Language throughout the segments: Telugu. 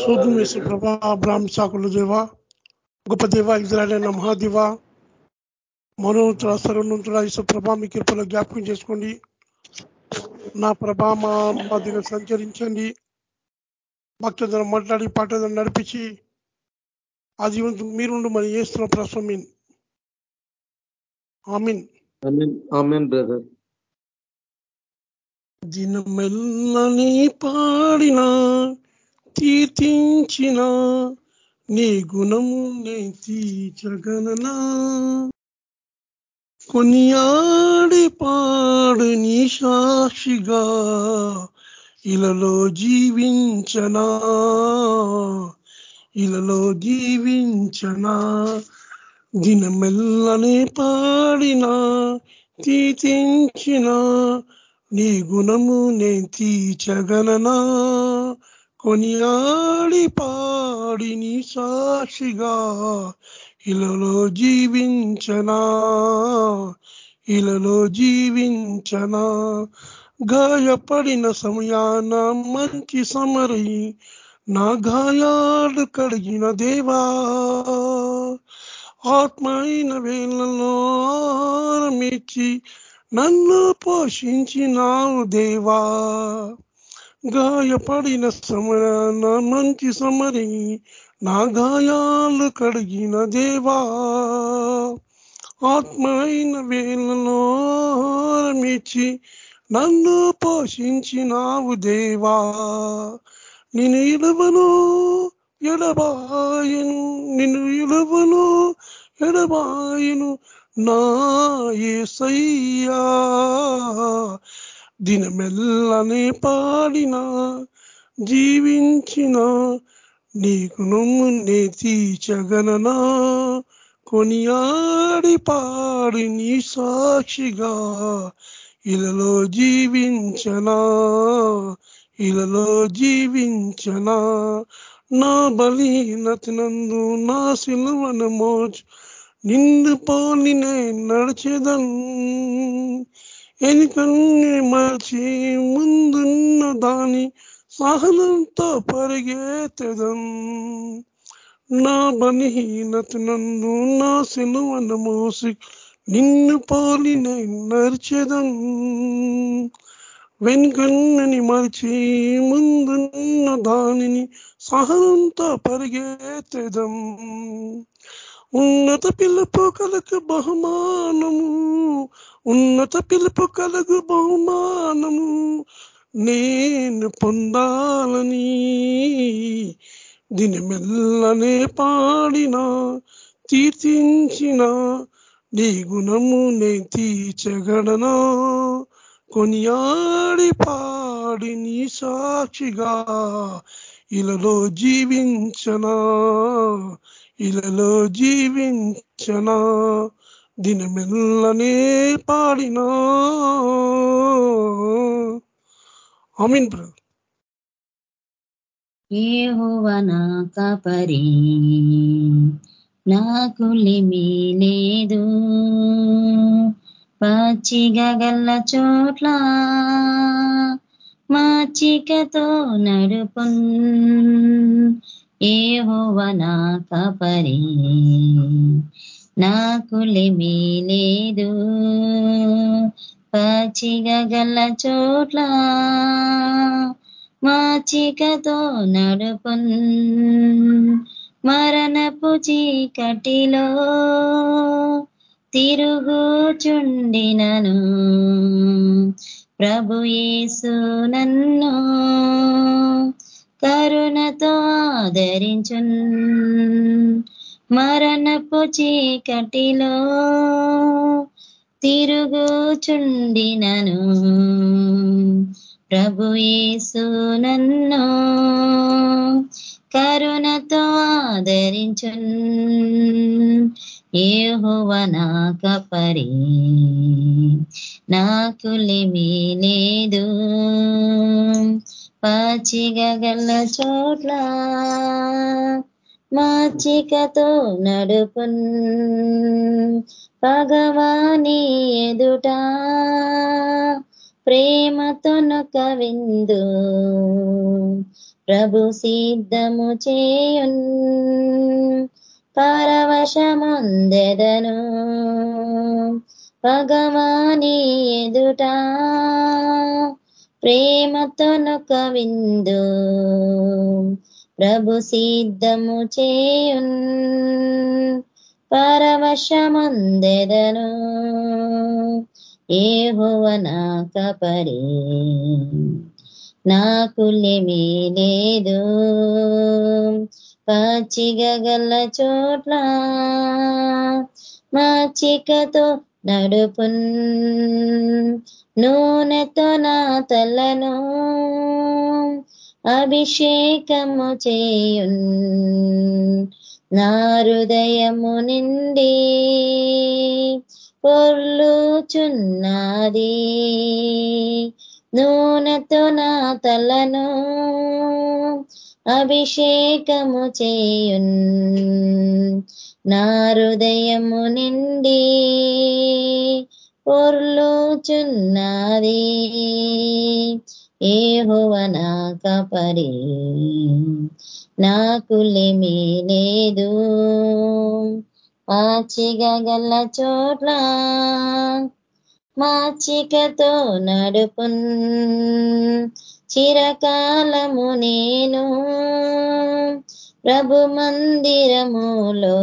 శోధం వేసు ప్రభా బ్రాహ్మ సాకుల దేవ గొప్ప దేవ ఇజ్రాయల్ మహాదేవ మనోతుల సర్వనంతుల ప్రభా మీ కృపలో జ్ఞాపకం చేసుకోండి. నా ప్రభా మా మా దిన సంచరించండి. భక్తులను మాట్లాడి పాటలను నడిపించి ఆ జీవనం మీరుండు మరి ఏస్తున్న ప్రశ్న ఆమీన్ ఆమెన్ బ్రదర్. దినమెల్లని పాడినా కీర్తించిన నీ గుణము నే తీర్చగననా కొనియాడి పాడు నీ సాక్షిగా ఇలలో జీవించనా ఇలలో జీవించనా దినమెల్లనే పాడినా తీతించిన నీ గుణము నే తీర్చగలనా కొనియాడి పాడిని సాక్షిగా ఇలలో జీవించనా ఇలలో జీవించనా. గాయపడిన సమయాన మంచి సమరి నా గాయాలు కడిగిన దేవా. ఆత్మైన అయిన వేళలో ఆరమిచ్చి నన్ను పోషించినావు దేవా. గాయపడిన సమయాన మంచి సమరి నా గాయాలు కడిగిన దేవా. ఆత్మ అయిన వేళలో మిచ్చి నన్ను పోషించినావు దేవా. నేను ఇడవను ఎడబాయను నిన్ను ఇడవను ఎడబాయను నా ఏసయ్యా. దినమెల్లనే పాడిన జీవించిన నీకు నే తీర్చగలనా కొనియాడి పాడి నీ సాక్షిగా ఇలలో జీవించనా ఇలలో జీవించనా నా బలీనతినందు నా సిలువను మోచు నిండు పోని నడిచేదన్ ఎనికన్ని మర్చి ముందున్న దాని సహనంతో పరిగెత్తదం నా బలహీనత నందు నా సిలువను మోసి నిన్ను పోలి నరిచెదం వెనుకన్నని మరిచి ముందున్న దానిని సహనంతో పరిగెత్తదం ఉన్నత పిలుపు కలకు బహుమానము. ఉన్నత పిలుపు కలుగు బహుమానము. నేను పొందాలని దినమెల్లనే పాడిన తీర్తించిన నీ గుణము నే తీర్చగడనా కొనియాడి పాడి నీ సాక్షిగా ఇలలో జీవించనా? ఇలలో జీవించనా దినమెల్లనే పాడినా. అమీన్ బ్రదర్. ఏహోవనా కపరి నాకు లిమి లేదు. పచ్చిగా గల్ల చోట్ల మాచికతో నడుపున్ ఏహోవనా కపరి నాకు లిమి లేదు. పచ్చిగా చోట్ల మాచికతో నడుపున్. మరణపు చీకటిలో తిరుగుచుండినను. ప్రభు యేసు నన్ను కరుణతో ఆదరించున్. మరణపు చీకటిలో తిరుగుచుండినను. ప్రభు యేసు నన్ను కరుణతో ఆదరించున్. ఏహోవనా కపరి నాకులిమి లేదు. పాచిగల చోట్ల మాచికతో నడుపున్. భగవాని ఎదుట ప్రేమతో కవిందు. ప్రభు సిద్ధము చేయున్. పరవశముందెదను. భగవాని ఎదుట ప్రేమతో నొక విందు. ప్రభు సిద్ధము చేయున్. పరవశమందెదను. ఏహోవ నా కపరి నాకులేమీ లేదు. పచ్చిగల చోట్ల మాచికతో నడుపున్. నూనెతో నా తలను అభిషేకము చేయున్. నా హృదయము నిండి పొర్లుచున్నది. నూనెతో నా తలను అభిషేకము చేయున్. నా హృదయము నిండి పొర్లుచున్నది ఏహోవ నా కపరి నాకులేమీ లేదు పాచిగా గల్ల చోట్ల మాచికతో నడుపున్ చిరకాలము నేను ప్రభు మందిరములో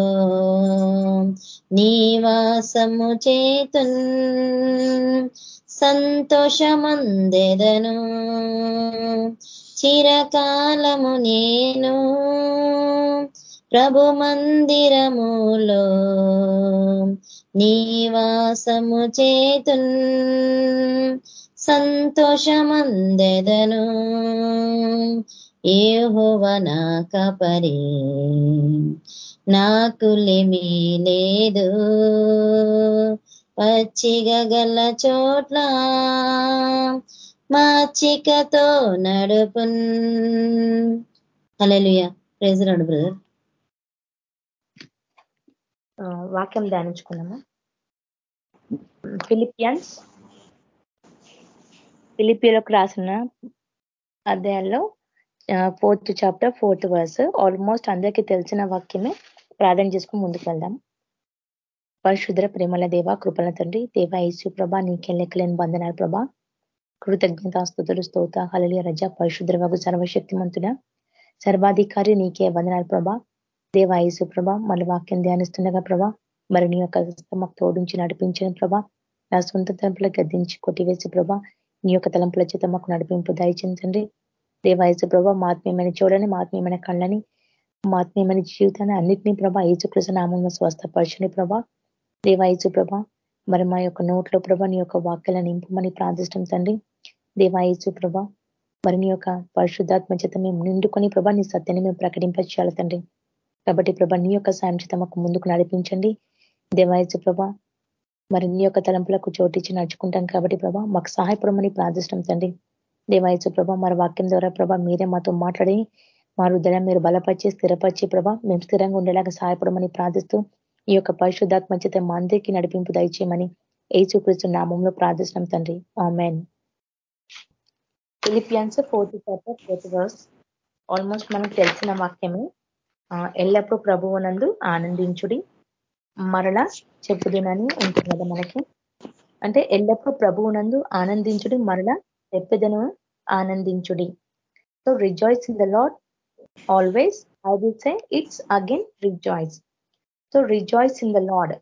నీవాసము చేతున్. సంతోషమందెదను. చిరకాలము నేను ప్రభు మందిరములో నీవాసము చేతున్. సంతోషమందెదను. ఏహోవ నా కపరి నాకులేమీ లేదు. పచ్చిగ గల చోట్ల మాచికతో నడుపున్. Alleluia praise Lord brother. వాక్యం ధ్యానించుకున్నాము ఫిలిపియన్స్ ఫిలిపియలకు రాసిన అధ్యాయంలో fourth chapter fourth verse almost అందరికీ తెలిసిన వాక్యమే. ప్రార్థన చేసుకుని ముందుకు వెళ్దాం. పరిశుద్ర ప్రేమల దేవ కృపల తండ్రి దేవ ఈసు ప్రభ నీకే లెక్కలేని బంధనాలు ప్రభ. స్థుతులు స్తోత హలలియ రజ పరిశుద్ర వగు సర్వశక్తిమంతుడ. సర్వాధికారి నీకే వందనాలు ప్రభ. దేవ యేసు ప్రభ మళ్ళీ వాక్యం ధ్యానిస్తుండగా ప్రభా మరి నీ యొక్క మాకు తోడించి నడిపించిన ప్రభా. నా సొంత తలంపులకు గద్దించి కొట్టివేసి ప్రభ నీ యొక్క తలంపుల చేత మాకు నడిపింపు దయచించండి దేవాయసు ప్రభా మాత్మీయమైన చూడని మాత్మీయమైన కళ్ళని మాత్మీయమైన జీవితాన్ని అన్నింటినీ ప్రభా ఏసుకృష్ణ నామంలో స్వస్థపరచుని ప్రభా దేవాయసు ప్రభ మరి మా యొక్క నోట్లో ప్రభ నీ యొక్క వాక్యాలను నింపమని ప్రార్థిష్టం తండ్రి. దేవాయసు ప్రభ మరి నీ యొక్క పరిశుద్ధాత్మ చేత మేము నిండుకొని ప్రభా నీ సత్యాన్ని మేము ప్రకటించాలి తండ్రి. కాబట్టి ప్రభ నీ యొక్క సాయం చేత మాకు ముందుకు నడిపించండి. దేవాయసు ప్రభ మరి నీ యొక్క తలంపులకు చోటించి నడుచుకుంటాం కాబట్టి ప్రభా మాకు సహాయపడమని ప్రార్థిష్టం తండ్రి. దేవాయచు ప్రభ మరి వాక్యం ద్వారా ప్రభ మీరే మాతో మాట్లాడి మా హృదయం మీరు బలపరిచి స్థిరపరిచి ప్రభ మేము స్థిరంగా ఉండేలాగా సహాయపడమని ప్రార్థిస్తూ ఈ యొక్క పరిశుద్ధాత్మ చేత మా అందరికీ నడిపింపు దయచేయమని ఏసుకృష్ణ నామంలో ప్రార్థిస్తున్నాం తండ్రి. Amen. Philippians fourth chapter fourth verse. Almost మనకు తెలిసిన వాక్యమే. ఎల్లప్పుడూ ప్రభువునందు ఆనందించుడి మరలా చెప్పుదునని ఉంటుంది కదా మనకి. అంటే ఎల్లప్పుడూ ప్రభువునందు ఆనందించుడి మరలా చెప్పదను ఆనందించుడి. So rejoice in the Lord always I will say it's again rejoice so rejoice in the Lord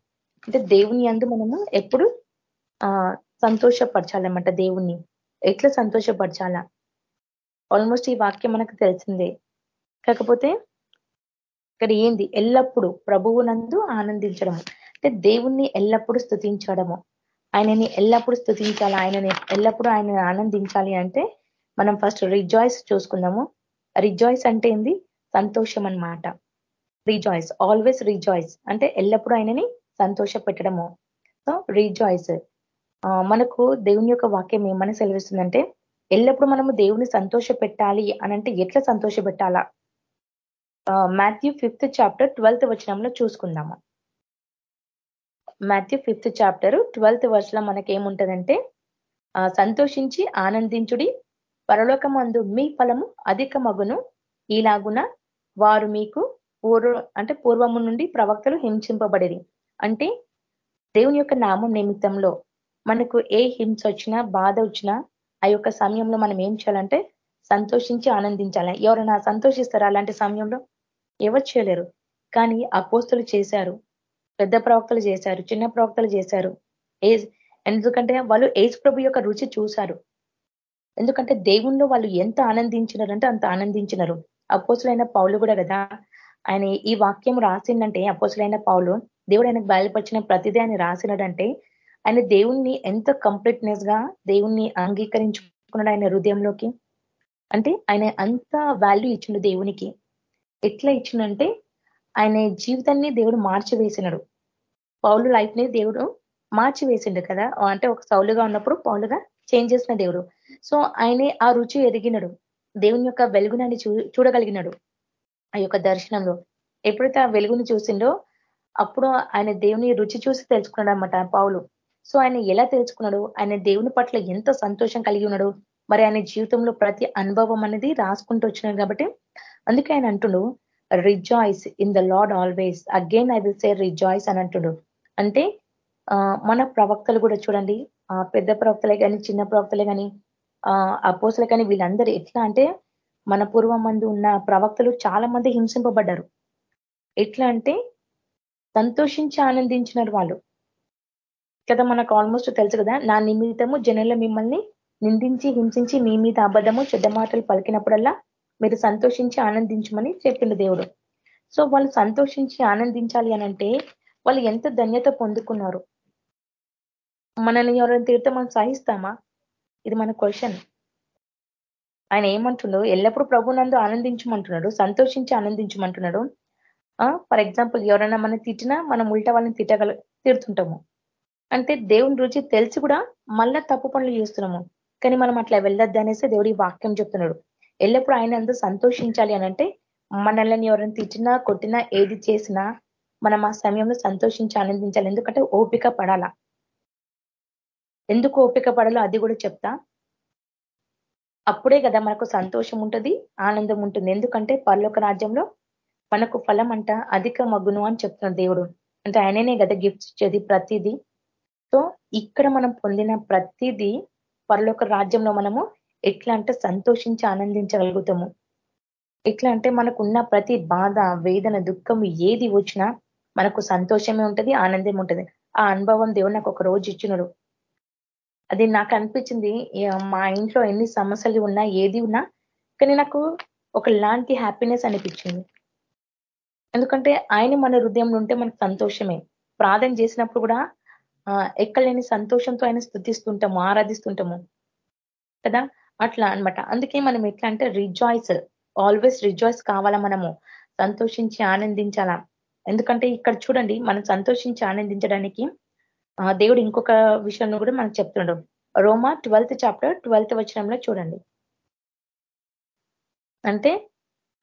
అంటే దేవుని అందు మనము ఎప్పుడు సంతోషపరచాలన్నమాట దేవుణ్ణి. ఎట్లా సంతోషపరచాలా? ఆల్మోస్ట్ ఈ వాక్యం మనకు తెలిసిందే. కాకపోతే ఇక్కడ ఏంది? ఎల్లప్పుడూ ప్రభువునందు ఆనందించడము. అంటే దేవుణ్ణి ఎల్లప్పుడూ స్థుతించడము ఆయనని ఎల్లప్పుడూ స్థుతించాలి ఆయనని ఎల్లప్పుడూ ఆయన ఆనందించాలి అంటే మనం ఫస్ట్ రిజాయిస్ చూసుకుందాము. రిజాయిస్ అంటే ఏంది? సంతోషం అనమాట రిజాయిస్ ఆల్వేస్ రీజాయిస్ అంటే ఎల్లప్పుడూ ఆయనని సంతోష పెట్టడము సో రీజాయిస్ మనకు దేవుని యొక్క వాక్యం ఏమని సెలవిస్తుందంటే ఎల్లప్పుడూ మనము దేవుని సంతోష పెట్టాలి అనంటే ఎట్లా సంతోష పెట్టాలా మాథ్యూ ఫిఫ్త్ చాప్టర్ ట్వెల్త్ వచనంలో చూసుకుందాము. Matthew fifth chapter twelfth verse మనకి ఏముంటదంటే సంతోషించి ఆనందించుడి పరలోకమందు మీ ఫలము అధిక మగును ఈలాగున వారు మీకు పూర్వ అంటే పూర్వము నుండి ప్రవక్తలు హింసింపబడేది అంటే దేవుని యొక్క నామం నిమిత్తంలో మనకు ఏ హింస వచ్చినా బాధ వచ్చినా ఆ యొక్క సమయంలో మనం ఏం చేయాలంటే సంతోషించి ఆనందించాలి. ఎవరైనా సంతోషిస్తారా అలాంటి సమయంలో? ఎవరు చేయలేరు. కానీ అపోస్తులు చేశారు. పెద్ద ప్రవక్తలు చేశారు. చిన్న ప్రవక్తలు చేశారు. ఏజ్ ఎందుకంటే వాళ్ళు ఏజ్ ప్రభు యొక్క రుచి చూశారు. ఎందుకంటే దేవుణ్ణి వాళ్ళు ఎంత ఆనందించినారంటే అంత ఆనందించినారు. అపోసులైన పౌలు కూడా కదా ఆయన ఈ వాక్యం రాసిందంటే అపోసులైన పౌలు దేవుడు ఆయనకు బయలుపరిచిన ప్రతిదీ ఆయన రాసినాడంటే ఆయన దేవుణ్ణి ఎంత కంప్లీట్నెస్గా దేవుణ్ణి అంగీకరించుకున్నాడు ఆయన హృదయంలోకి? అంటే ఆయన అంత వాల్యూ ఇచ్చిండు దేవునికి. ఎట్లా ఇచ్చిండంటే ఆయన జీవితాన్ని దేవుడు మార్చివేసినాడు. పౌలు లైఫ్ని దేవుడు మార్చి వేసిండు కదా. అంటే ఒక సౌలుగా ఉన్నప్పుడు పౌలుగా చేంజ్ చేసిన దేవుడు. సో ఆయనే ఆ రుచి ఎరిగినడు. దేవుని యొక్క వెలుగునని చూడగలిగినాడు ఆ యొక్క దర్శనంలో. ఎప్పుడైతే ఆ వెలుగుని చూసిండో అప్పుడు ఆయన దేవుని రుచి చూసి తెలుసుకున్నాడు అనమాట పావులు సో ఆయన ఎలా తెలుసుకున్నాడు? ఆయన దేవుని పట్ల ఎంత సంతోషం కలిగి ఉన్నాడు? మరి ఆయన జీవితంలో ప్రతి అనుభవం అనేది రాసుకుంటూ వచ్చినాడు కాబట్టి అందుకే ఆయన అంటుడు rejoice in the Lord always again I will say rejoice అని అంటుడు. అంటే మన ప్రవక్తలు కూడా చూడండి పెద్ద ప్రవక్తలే కానీ చిన్న ప్రవక్తలే కానీ అపోసలే కానీ వీళ్ళందరూ ఎట్లా అంటే మన పూర్వం మంది ఉన్న ప్రవక్తలు చాలా మంది హింసింపబడ్డారు. ఎట్లా అంటే సంతోషించి ఆనందించినారు వాళ్ళు. కదా మనకు ఆల్మోస్ట్ తెలుసు కదా నా నిమిత్తము జనుల మిమ్మల్ని నిందించి హింసించి మీ మీద అబద్ధము చెడ్డ మాటలు పలికినప్పుడల్లా మీరు సంతోషించి ఆనందించమని చెప్పిండు దేవుడు. సో వాళ్ళు సంతోషించి ఆనందించాలి అనంటే వాళ్ళు ఎంత ధన్యత పొందుకున్నారు? మనల్ని ఎవరైనా తిడితే మనం సహిస్తామా? ఇది మన క్వశ్చన్. ఆయన ఏమంటుండో ఎల్లప్పుడూ ప్రభు నందు ఆనందించమంటున్నాడు సంతోషించి ఆనందించమంటున్నాడు. ఫర్ ఎగ్జాంపుల్ ఎవరైనా మనం తిట్టినా మనం ఉల్టా వాళ్ళని తిట్టగల తిడుతుంటాము. అంటే దేవుని రుచి తెలిసి కూడా మళ్ళా తప్పు పనులు చేస్తున్నాము. కానీ మనం అట్లా వెళ్ళొద్దు అనేసి దేవుడి వాక్యం చెప్తున్నాడు. ఎల్లప్పుడూ ఆయన అంతా సంతోషించాలి అనంటే మనల్ని ఎవరైనా తిట్టినా కొట్టినా ఏది చేసినా మనం ఆ సమయంలో సంతోషించి ఆనందించాలి. ఎందుకంటే ఓపిక పడాలా. ఎందుకు ఓపిక పడాలో అది కూడా చెప్తా. అప్పుడే కదా మనకు సంతోషం ఉంటుంది ఆనందం ఉంటుంది. ఎందుకంటే పర్లోక రాజ్యంలో మనకు ఫలం అంట అధిక మగ్గును అని చెప్తున్నాడు దేవుడు. అంటే ఆయననే కదా గిఫ్ట్స్ ఇచ్చేది ప్రతిదీ. సో ఇక్కడ మనం పొందిన ప్రతిదీ పరలోక రాజ్యంలో మనము ఎట్లా అంటే సంతోషించి ఆనందించగలుగుతాము. ఎట్లా అంటే మనకున్న ప్రతి బాధ వేదన దుఃఖం ఏది వచ్చినా మనకు సంతోషమే ఉంటుంది ఆనందం ఉంటుంది. ఆ అనుభవం దేవుడు నాకు ఒక రోజు ఇచ్చినాడు. అది నాకు అనిపించింది మా ఇంట్లో ఎన్ని సమస్యలు ఉన్నా ఏది ఉన్నా కానీ నాకు ఒక లాంటి హ్యాపీనెస్ అనిపించింది. ఎందుకంటే ఆయన మన హృదయంలో ఉంటే మనకు సంతోషమే. ప్రార్థన చేసినప్పుడు కూడా ఎక్కలేని సంతోషంతో ఆయన స్థుతిస్తుంటాము ఆరాధిస్తుంటాము. కదా? అట్లా అనమాట అందుకే మనం ఎట్లా అంటే రిజాయిస్ ఆల్వేస్ రిజాయిస్ కావాలా మనము. సంతోషించి ఆనందించాలా. ఎందుకంటే ఇక్కడ చూడండి మనం సంతోషించి ఆనందించడానికి దేవుడు ఇంకొక విషయం కూడా మనకు చెప్తుండడం రోమా ట్వెల్త్ చాప్టర్ ట్వెల్త్ వచనంలో చూడండి. అంటే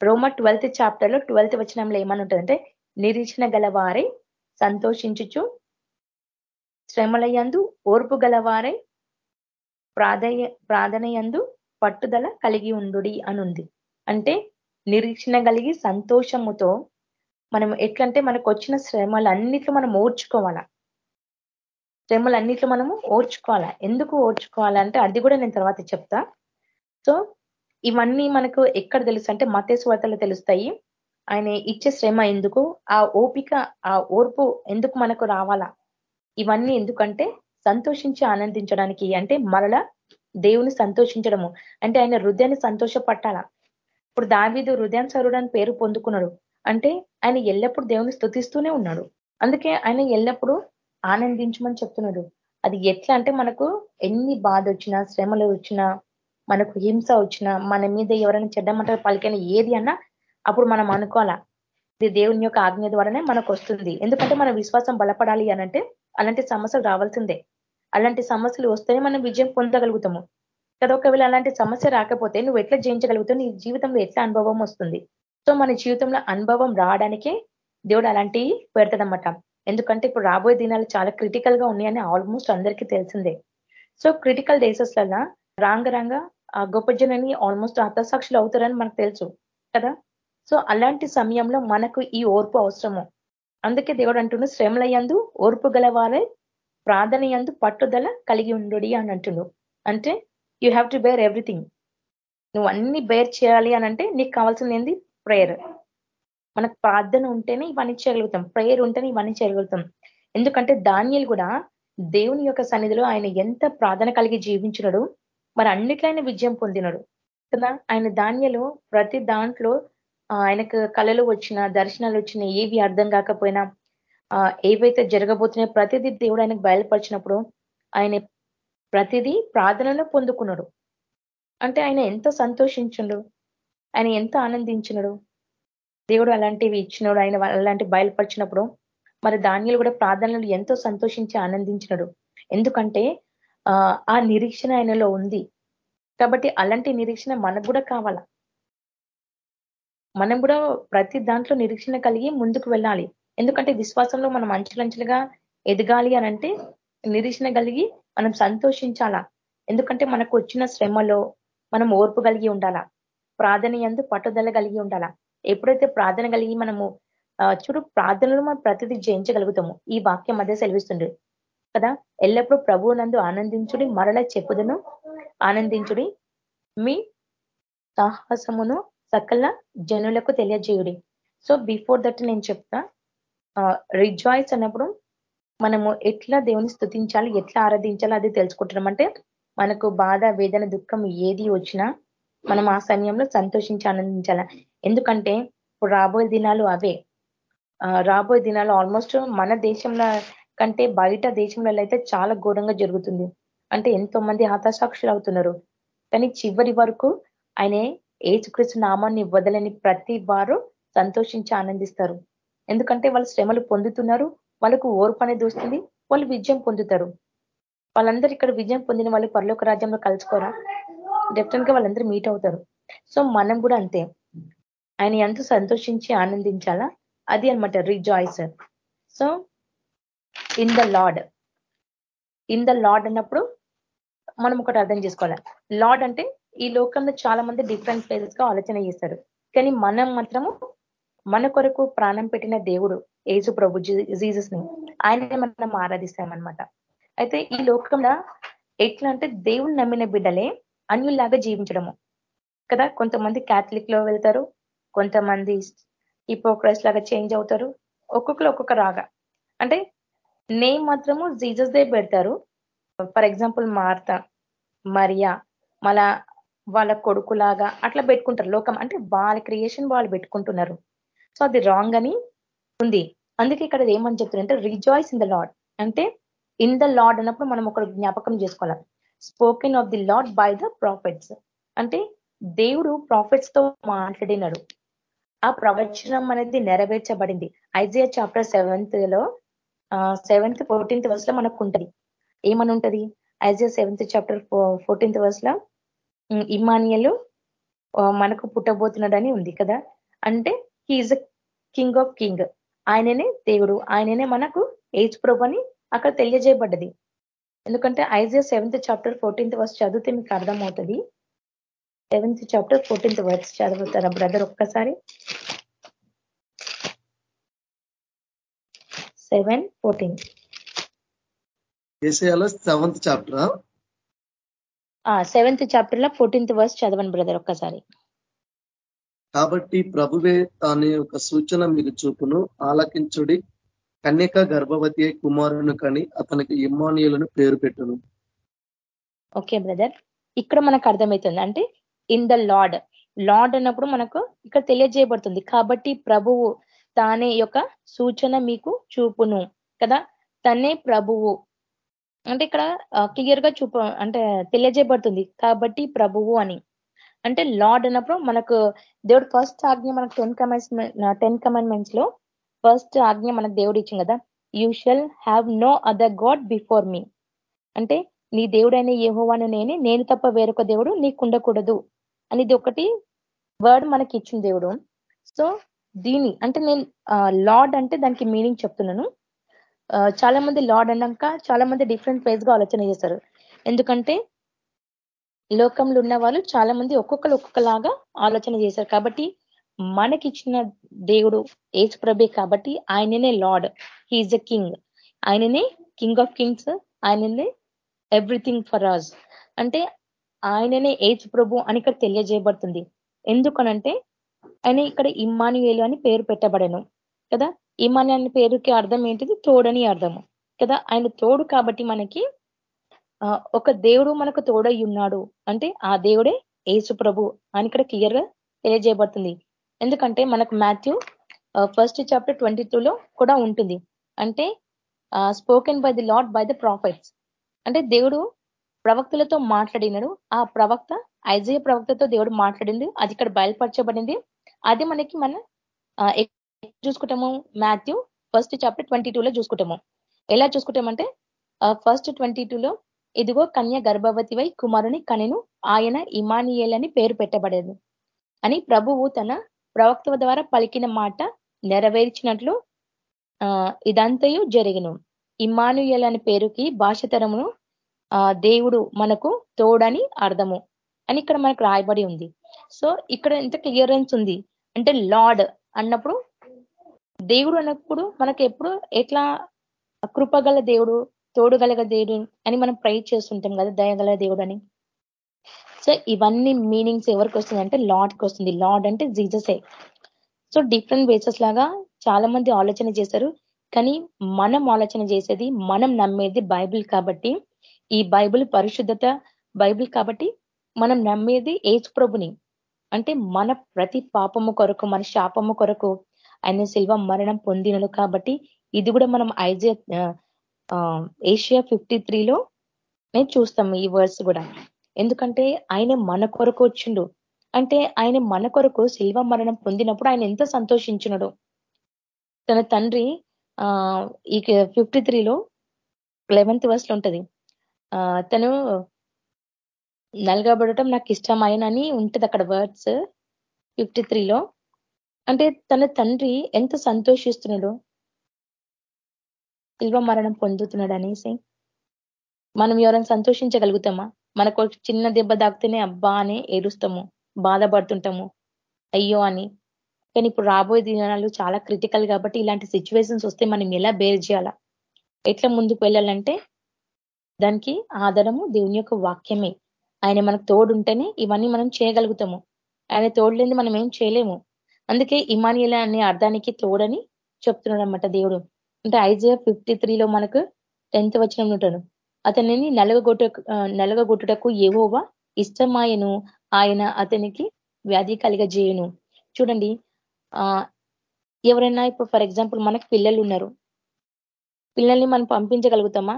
రోమా ట్వెల్త్ చాప్టర్లో ట్వెల్త్ వచనంలో ఏమని ఉంటుందంటే నిరీక్షణ గలవారై సంతోషించుచు శ్రమలయందు ఓర్పు గలవారై ప్రాధయ ప్రార్థనయందు పట్టుదల కలిగి ఉండుడి అనుంది. అంటే నిరీక్షణ కలిగి సంతోషముతో మనం ఎట్లంటే మనకు వచ్చిన శ్రమలన్నిట్లో మనం ఓర్చుకోవాలా. శ్రమలన్నిట్లో మనము ఓర్చుకోవాలా? ఎందుకు ఓర్చుకోవాలంటే అది కూడా నేను తర్వాత చెప్తా. సో ఇవన్నీ మనకు ఎక్కడ తెలుసు అంటే మతేశ్వార్తలు తెలుస్తాయి. ఆయన ఇచ్చే శ్రమ ఎందుకు? ఆ ఓపిక ఆ ఓర్పు ఎందుకు మనకు రావాలా? ఇవన్నీ ఎందుకంటే సంతోషించి ఆనందించడానికి అంటే మరల దేవుని సంతోషించడము. అంటే ఆయన హృదయాన్ని సంతోషపట్టాల? ఇప్పుడు దావీదు హృదయాన్సరుడు అని పేరు పొందుకున్నాడు. అంటే ఆయన ఎల్లప్పుడూ దేవుని స్థుతిస్తూనే ఉన్నాడు. అందుకే ఆయన ఎల్లప్పుడూ ఆనందించమని చెప్తున్నాడు. అది ఎట్లా అంటే మనకు ఎన్ని బాధ వచ్చినా శ్రమలు వచ్చినా మనకు హింస వచ్చినా మన మీద ఎవరైనా చెడ్డమంటారు పలికైనా ఏది అన్నా అప్పుడు మనం అనుకోవాలా? ఇది దేవుని యొక్క ఆజ్ఞ ద్వారానే మనకు వస్తుంది. ఎందుకంటే మన విశ్వాసం బలపడాలి అనంటే అలాంటి సమస్యలు రావాల్సిందే. అలాంటి సమస్యలు వస్తేనే మనం విజయం పొందగలుగుతాము. కదా ఒకవేళ అలాంటి సమస్య రాకపోతే నువ్వు ఎట్లా జయించగలుగుతావు? నీ జీవితంలో ఎట్లా అనుభవం వస్తుంది? సో మన జీవితంలో అనుభవం రావడానికే దేవుడు అలాంటివి పెడతాడనమాట ఎందుకంటే ఇప్పుడు రాబోయే దినాలు చాలా క్రిటికల్గా ఉన్నాయని ఆల్మోస్ట్ అందరికీ తెలిసిందే. సో క్రిటికల్ డేసెస్ వల్ల రాంగ రాంగ ఆ గొప్ప జనని ఆల్మోస్ట్ హతసాక్షులు అవుతారని మనకు తెలుసు కదా? సో అలాంటి సమయంలో మనకు ఈ ఓర్పు అవసరము. అందుకే దేవుడు అంటుండు శ్రమలయందు ఓర్పు గల వారే ప్రార్థనయందు పట్టుదల కలిగి ఉండు అని అంటుండు. అంటే you have to bear everything నువ్వు అన్ని బేర్ చేయాలి అని అంటే నీకు కావాల్సింది ఏంది? ప్రేయర్ మనకు ప్రార్థన ఉంటేనే ఇవన్నీ చేయగలుగుతాం. ప్రేయర్ ఉంటేనే ఇవన్నీ చేయగలుగుతాం. ఎందుకంటే ధాన్యాలు కూడా దేవుని యొక్క సన్నిధిలో ఆయన ఎంత ప్రార్థన కలిగి జీవించినడు మరి అన్నిట్లో ఆయన విజయం పొందినడు. కదా? ఆయన ధాన్యాలు ప్రతి దాంట్లో ఆయనకు కళలు వచ్చిన దర్శనాలు వచ్చిన ఏవి అర్థం కాకపోయినా ఏవైతే జరగబోతున్నాయో ప్రతిదీ దేవుడు ఆయనకు బయలుపరిచినప్పుడు ఆయన ప్రతిదీ ప్రార్థనలో పొందుకున్నాడు. అంటే ఆయన ఎంతో సంతోషించుడు ఆయన ఎంత ఆనందించినడు. దేవుడు అలాంటివి ఇచ్చినాడు ఆయన అలాంటి బయలుపరిచినప్పుడు మరి ధాన్యాలు కూడా ప్రార్థనలు ఎంతో సంతోషించి ఆనందించినాడు. ఎందుకంటే ఆ నిరీక్షణ ఆయనలో ఉంది. కాబట్టి అలాంటి నిరీక్షణ మనకు కూడా కావాల? మనం కూడా ప్రతి దాంట్లో నిరీక్షణ కలిగి ముందుకు వెళ్ళాలి. ఎందుకంటే విశ్వాసంలో మనం అంచులంచులుగా ఎదగాలి అనంటే నిరీక్షణ కలిగి మనం సంతోషించాలా? ఎందుకంటే మనకు వచ్చిన శ్రమలో మనం ఓర్పు కలిగి ఉండాలా? ప్రార్థన ఎందు పట్టుదల కలిగి ఉండాలా? ఎప్పుడైతే ప్రార్థన కలిగి మనము చూడు ప్రార్థనలు మనం ప్రతిదీ జయించగలుగుతాము. ఈ వాక్యం మధ్య సెలవిస్తుండే కదా? ఎల్లప్పుడూ ప్రభువు నందు ఆనందించుడి మరల చెప్పుదను. ఆనందించుడి. మీ సాహసమును సకల జనులకు తెలియజేయుడి. సో బిఫోర్ దట్ నేను చెప్తా రిజాయిస్ అన్నప్పుడు మనము ఎట్లా దేవుని స్థుతించాలి ఎట్లా ఆరాధించాలి అది తెలుసుకుంటున్నాం. అంటే మనకు బాధ వేదన దుఃఖం ఏది వచ్చినా మనం ఆ సమయంలో సంతోషించి ఆనందించాల? ఎందుకంటే ఇప్పుడు రాబోయే దినాలు అవే. రాబోయే దినాలు ఆల్మోస్ట్ మన దేశంలో కంటే బయట దేశంలో అయితే చాలా ఘోరంగా జరుగుతుంది. అంటే ఎంతో మంది హతాసాక్షులు అవుతున్నారు. కానీ చివరి వరకు ఆయన ఏసుక్రీస్తు నామాన్ని వదలని ప్రతి వారు సంతోషించి ఆనందిస్తారు. ఎందుకంటే వాళ్ళు శ్రమలు పొందుతున్నారు వాళ్ళకు ఓర్పు అనేది వస్తుంది వాళ్ళు విజయం పొందుతారు. వాళ్ళందరూ ఇక్కడ విజయం పొందిన వాళ్ళు పరలోక రాజ్యంలో కలుసుకోరా? డెఫినెట్గా వాళ్ళందరూ మీట్ అవుతారు. సో మనం కూడా అంతే. ఆయన ఎంత సంతోషించి ఆనందించాలా? అది అనమాట rejoice so in the Lord in the Lord అన్నప్పుడు మనం ఒకటి అర్థం చేసుకోవాలి. లాడ్ అంటే ఈ లోకంలో చాలా మంది డిఫరెంట్ ప్లేసెస్గా ఆలోచన చేస్తారు. కానీ మనం మాత్రము మన కొరకు ప్రాణం పెట్టిన దేవుడు ఏజు ప్రభు జీజస్ని ఆయననే మనం ఆరాధిస్తామన్నమాట. అయితే ఈ లోకంలో ఎట్లా అంటే దేవుని నమ్మిన బిడ్డలే అన్యుల్లాగా జీవించడము. కదా? కొంతమంది క్యాథలిక్లో వెళ్తారు కొంతమంది హిపోక్రైస్ లాగా చేంజ్ అవుతారు ఒక్కొక్కరు ఒక్కొక్క రాగా. అంటే నేమ్ మాత్రము జీజస్ దే పెడతారు. ఫర్ ఎగ్జాంపుల్ మార్త మరియా మళ్ళా వాళ్ళ కొడుకులాగా అట్లా పెట్టుకుంటారు. లోకం అంటే వాళ్ళ క్రియేషన్ వాళ్ళు పెట్టుకుంటున్నారు. సో అది రాంగ్ అని ఉంది. అందుకే ఇక్కడ ఏమని చెప్తున్నారంటే రిజాయిస్ ఇన్ ద లాడ్ అంటే ఇన్ ద లాడ్ అన్నప్పుడు మనం ఒక జ్ఞాపకం చేసుకోవాలి. Spoken of the Lord by the prophets అంటే దేవుడు ప్రాఫిట్స్తో మాట్లాడినాడు. ఆ ప్రవచనం అనేది నెరవేర్చబడింది. ఐజియా చాప్టర్ సెవెంత్లో సెవెంత్ ఫోర్టీన్త్ వర్స్లో మనకు ఉంటది ఏమని ఉంటది ఐజియా సెవెంత్ చాప్టర్ ఫోర్టీన్త్ వర్స్లో ఇమానియలు మనకు పుట్టబోతున్నాడని ఉంది కదా? అంటే he is a king of king ఆయననే దేవుడు. ఆయననే మనకు ఏజ్ ప్రభు అని అక్కడ తెలియజేయబడ్డది. ఎందుకంటే Isaiah seventh chapter fourteenth verse చదివితే మీకు అర్థమవుతుంది. సెవెంత్ చాప్టర్ ఫోర్టీన్త్ వర్స్ చదువుతారా బ్రదర్ ఒక్కసారి? Seven fourteen. ఏసయాలో seventh chapter? Seventh చాప్టర్లో ఫోర్టీన్త్ వర్స్ చదవండి బ్రదర్ ఒక్కసారి. కాబట్టి ప్రభువే తానే ఒక సూచన మీకు చూపును. ఆలకించుడి. కన్యక గర్భవతి కుమారును కని అతనికి ఇమ్మానియులను పేరు పెట్టును. ఓకే బ్రదర్ ఇక్కడ మనకు అర్థమవుతుంది అంటే ఇన్ ద లార్డ్ లార్డ్ అన్నప్పుడు మనకు ఇక్కడ తెలియజేయబడుతుంది. కాబట్టి ప్రభువు తానే యొక్క సూచన మీకు చూపును కదా? తనే ప్రభువు. అంటే ఇక్కడ క్లియర్గా చూప అంటే తెలియజేయబడుతుంది. కాబట్టి ప్రభువు అని. అంటే లార్డ్ అన్నప్పుడు మనకు దేవుడు ఫస్ట్ ఆజ్ఞ మనకు టెన్ కమెంట్స్ టెన్ కమెంట్మెంట్స్లో ఫస్ట్ ఆజ్ఞ మనకు దేవుడు ఇచ్చింది కదా you shall have no other god before me అంటే నీ దేవుడైన ఏహోవాను నేనే నేను తప్ప వేరొక దేవుడు నీకు ఉండకూడదు అనేది ఒకటి వర్డ్ మనకి ఇచ్చిన దేవుడు. సో దీని అంటే నేను లార్డ్ అంటే దానికి మీనింగ్ చెప్తున్నాను. చాలా మంది లార్డ్ అన్నాక చాలా మంది డిఫరెంట్ వేస్గా ఆలోచన చేస్తారు. ఎందుకంటే లోకంలో ఉన్న వాళ్ళు చాలా మంది ఒక్కొక్కరు ఒక్కొక్కలాగా ఆలోచన చేశారు. కాబట్టి మనకిచ్చిన దేవుడు ఏజ్ ప్రభే కాబట్టి ఆయననే Lord. He is the king ఆయననే కింగ్ ఆఫ్ కింగ్స్ ఆయననే ఎవ్రీథింగ్ ఫర్ అస్ అంటే ఆయననే ఏజ్ ప్రభు అని ఇక్కడ తెలియజేయబడుతుంది. ఎందుకనంటే ఆయన ఇక్కడ ఇమ్మానుయేలు అని పేరు పెట్టబడను. కదా? ఇమాని అనే పేరుకి అర్థం ఏంటిది? తోడని అర్థము. కదా? ఆయన తోడు కాబట్టి మనకి ఒక దేవుడు మనకు తోడై ఉన్నాడు. అంటే ఆ దేవుడే ఏసు ప్రభు అని ఇక్కడ క్లియర్గా తెలియజేయబడుతుంది. ఎందుకంటే మనకు మాథ్యూ ఫస్ట్ చాప్టర్ ట్వంటీ లో కూడా ఉంటుంది. అంటే spoken by the Lord by the prophets అంటే దేవుడు ప్రవక్తలతో మాట్లాడినాడు. ఆ ప్రవక్త ఐజయ ప్రవక్తతో దేవుడు మాట్లాడింది. అది ఇక్కడ బయలుపరచబడింది. అది మనకి మన uh, చూసుకుంటాము మాథ్యూ ఫస్ట్ చాప్టర్ ట్వంటీ లో చూసుకుంటాము. ఎలా చూసుకుంటామంటే uh, ఫస్ట్ ట్వంటీ లో ఇదిగో కన్య గర్భవతివై కుమారుని కనెను. ఆయన ఇమానియేల్ అని పేరు పెట్టబడేది. అని ప్రభువు తన ప్రవక్త ద్వారా పలికిన మాట నెరవేర్చినట్లు ఇదంతయు జరిగిను. ఇమానుయల్ అనే పేరుకి భాషతరమును దేవుడు మనకు తోడని అర్థము అని ఇక్కడ మనకు రాయబడి ఉంది. సో ఇక్కడ ఎంత క్లియరెన్స్ ఉంది? అంటే లార్డ్ అన్నప్పుడు దేవుడు అన్నప్పుడు మనకు ఎప్పుడు ఎట్లా కృపగల దేవుడు తోడుగలగ దేవుడు అని మనం ప్రే చేస్తుంటాం కదా దయగల దేవుడు అని సో ఇవన్నీ మీనింగ్స్ ఎవరికి వస్తుంది అంటే లార్డ్కి వస్తుంది. లార్డ్ అంటే జీజసే సో డిఫరెంట్ బేసెస్ లాగా చాలా మంది ఆలోచన చేశారు. కానీ మనం ఆలోచన చేసేది మనం నమ్మేది బైబిల్ కాబట్టి ఈ బైబిల్ పరిశుద్ధత బైబిల్ కాబట్టి మనం నమ్మేది ఏజ్ ప్రభుని. అంటే మన ప్రతి పాపము కొరకు మన శాపము కొరకు ఆయన శిల్వ మరణం పొందినను కాబట్టి ఇది కూడా మనం ఐజే ఏషియా ఫిఫ్టీ త్రీలో నేను చూస్తాము ఈ వర్డ్స్ కూడా. ఎందుకంటే ఆయన మన కొరకు వచ్చిండు. అంటే ఆయన మన కొరకు శిల్వ మరణం పొందినప్పుడు ఆయన ఎంత సంతోషించినడు. తన తండ్రి ఆ ఈ ఫిఫ్టీ త్రీలో లెవెన్త్ వర్స్లో ఉంటది తను నలగబడటం నాకు ఇష్టమైనని ఉంటది అక్కడ వర్డ్స్ ఫిఫ్టీ త్రీలో. అంటే తన తండ్రి ఎంత సంతోషిస్తున్నాడు. శిల్వ మరణం పొందుతున్నాడు అనేసి మనం ఎవరైనా సంతోషించగలుగుతామా? మనకు చిన్న దెబ్బ దాకితేనే అబ్బా అని ఏడుస్తాము బాధపడుతుంటాము. అయ్యో అని. కానీ ఇప్పుడు రాబోయే దినాలు చాలా క్రిటికల్ కాబట్టి ఇలాంటి సిచ్యువేషన్స్ వస్తే మనం ఎలా బేర్ చేయాలా? ఎట్లా ముందుకు వెళ్ళాలంటే దానికి ఆధారము దేవుని యొక్క వాక్యమే. ఆయన మనకు తోడుంటేనే ఇవన్నీ మనం చేయగలుగుతాము. ఆయన తోడులేని మనం ఏం చేయలేము. అందుకే ఇమానియల అనే అర్థానికి తోడని చెప్తున్నాడు అనమాట దేవుడు. అంటే ఐజియా ఫిఫ్టీ త్రీలో మనకు టెన్త్ వచ్చిన ఉంటాడు. అతనిని నలగొట్ట నలగొట్టుటకు ఏవోవా ఇష్టమాయను. ఆయన అతనికి వ్యాధి కలిగజేయను. చూడండి ఆ ఎవరైనా ఇప్పుడు ఫర్ ఎగ్జాంపుల్ మనకు పిల్లలు ఉన్నారు. పిల్లల్ని మనం పంపించగలుగుతామా?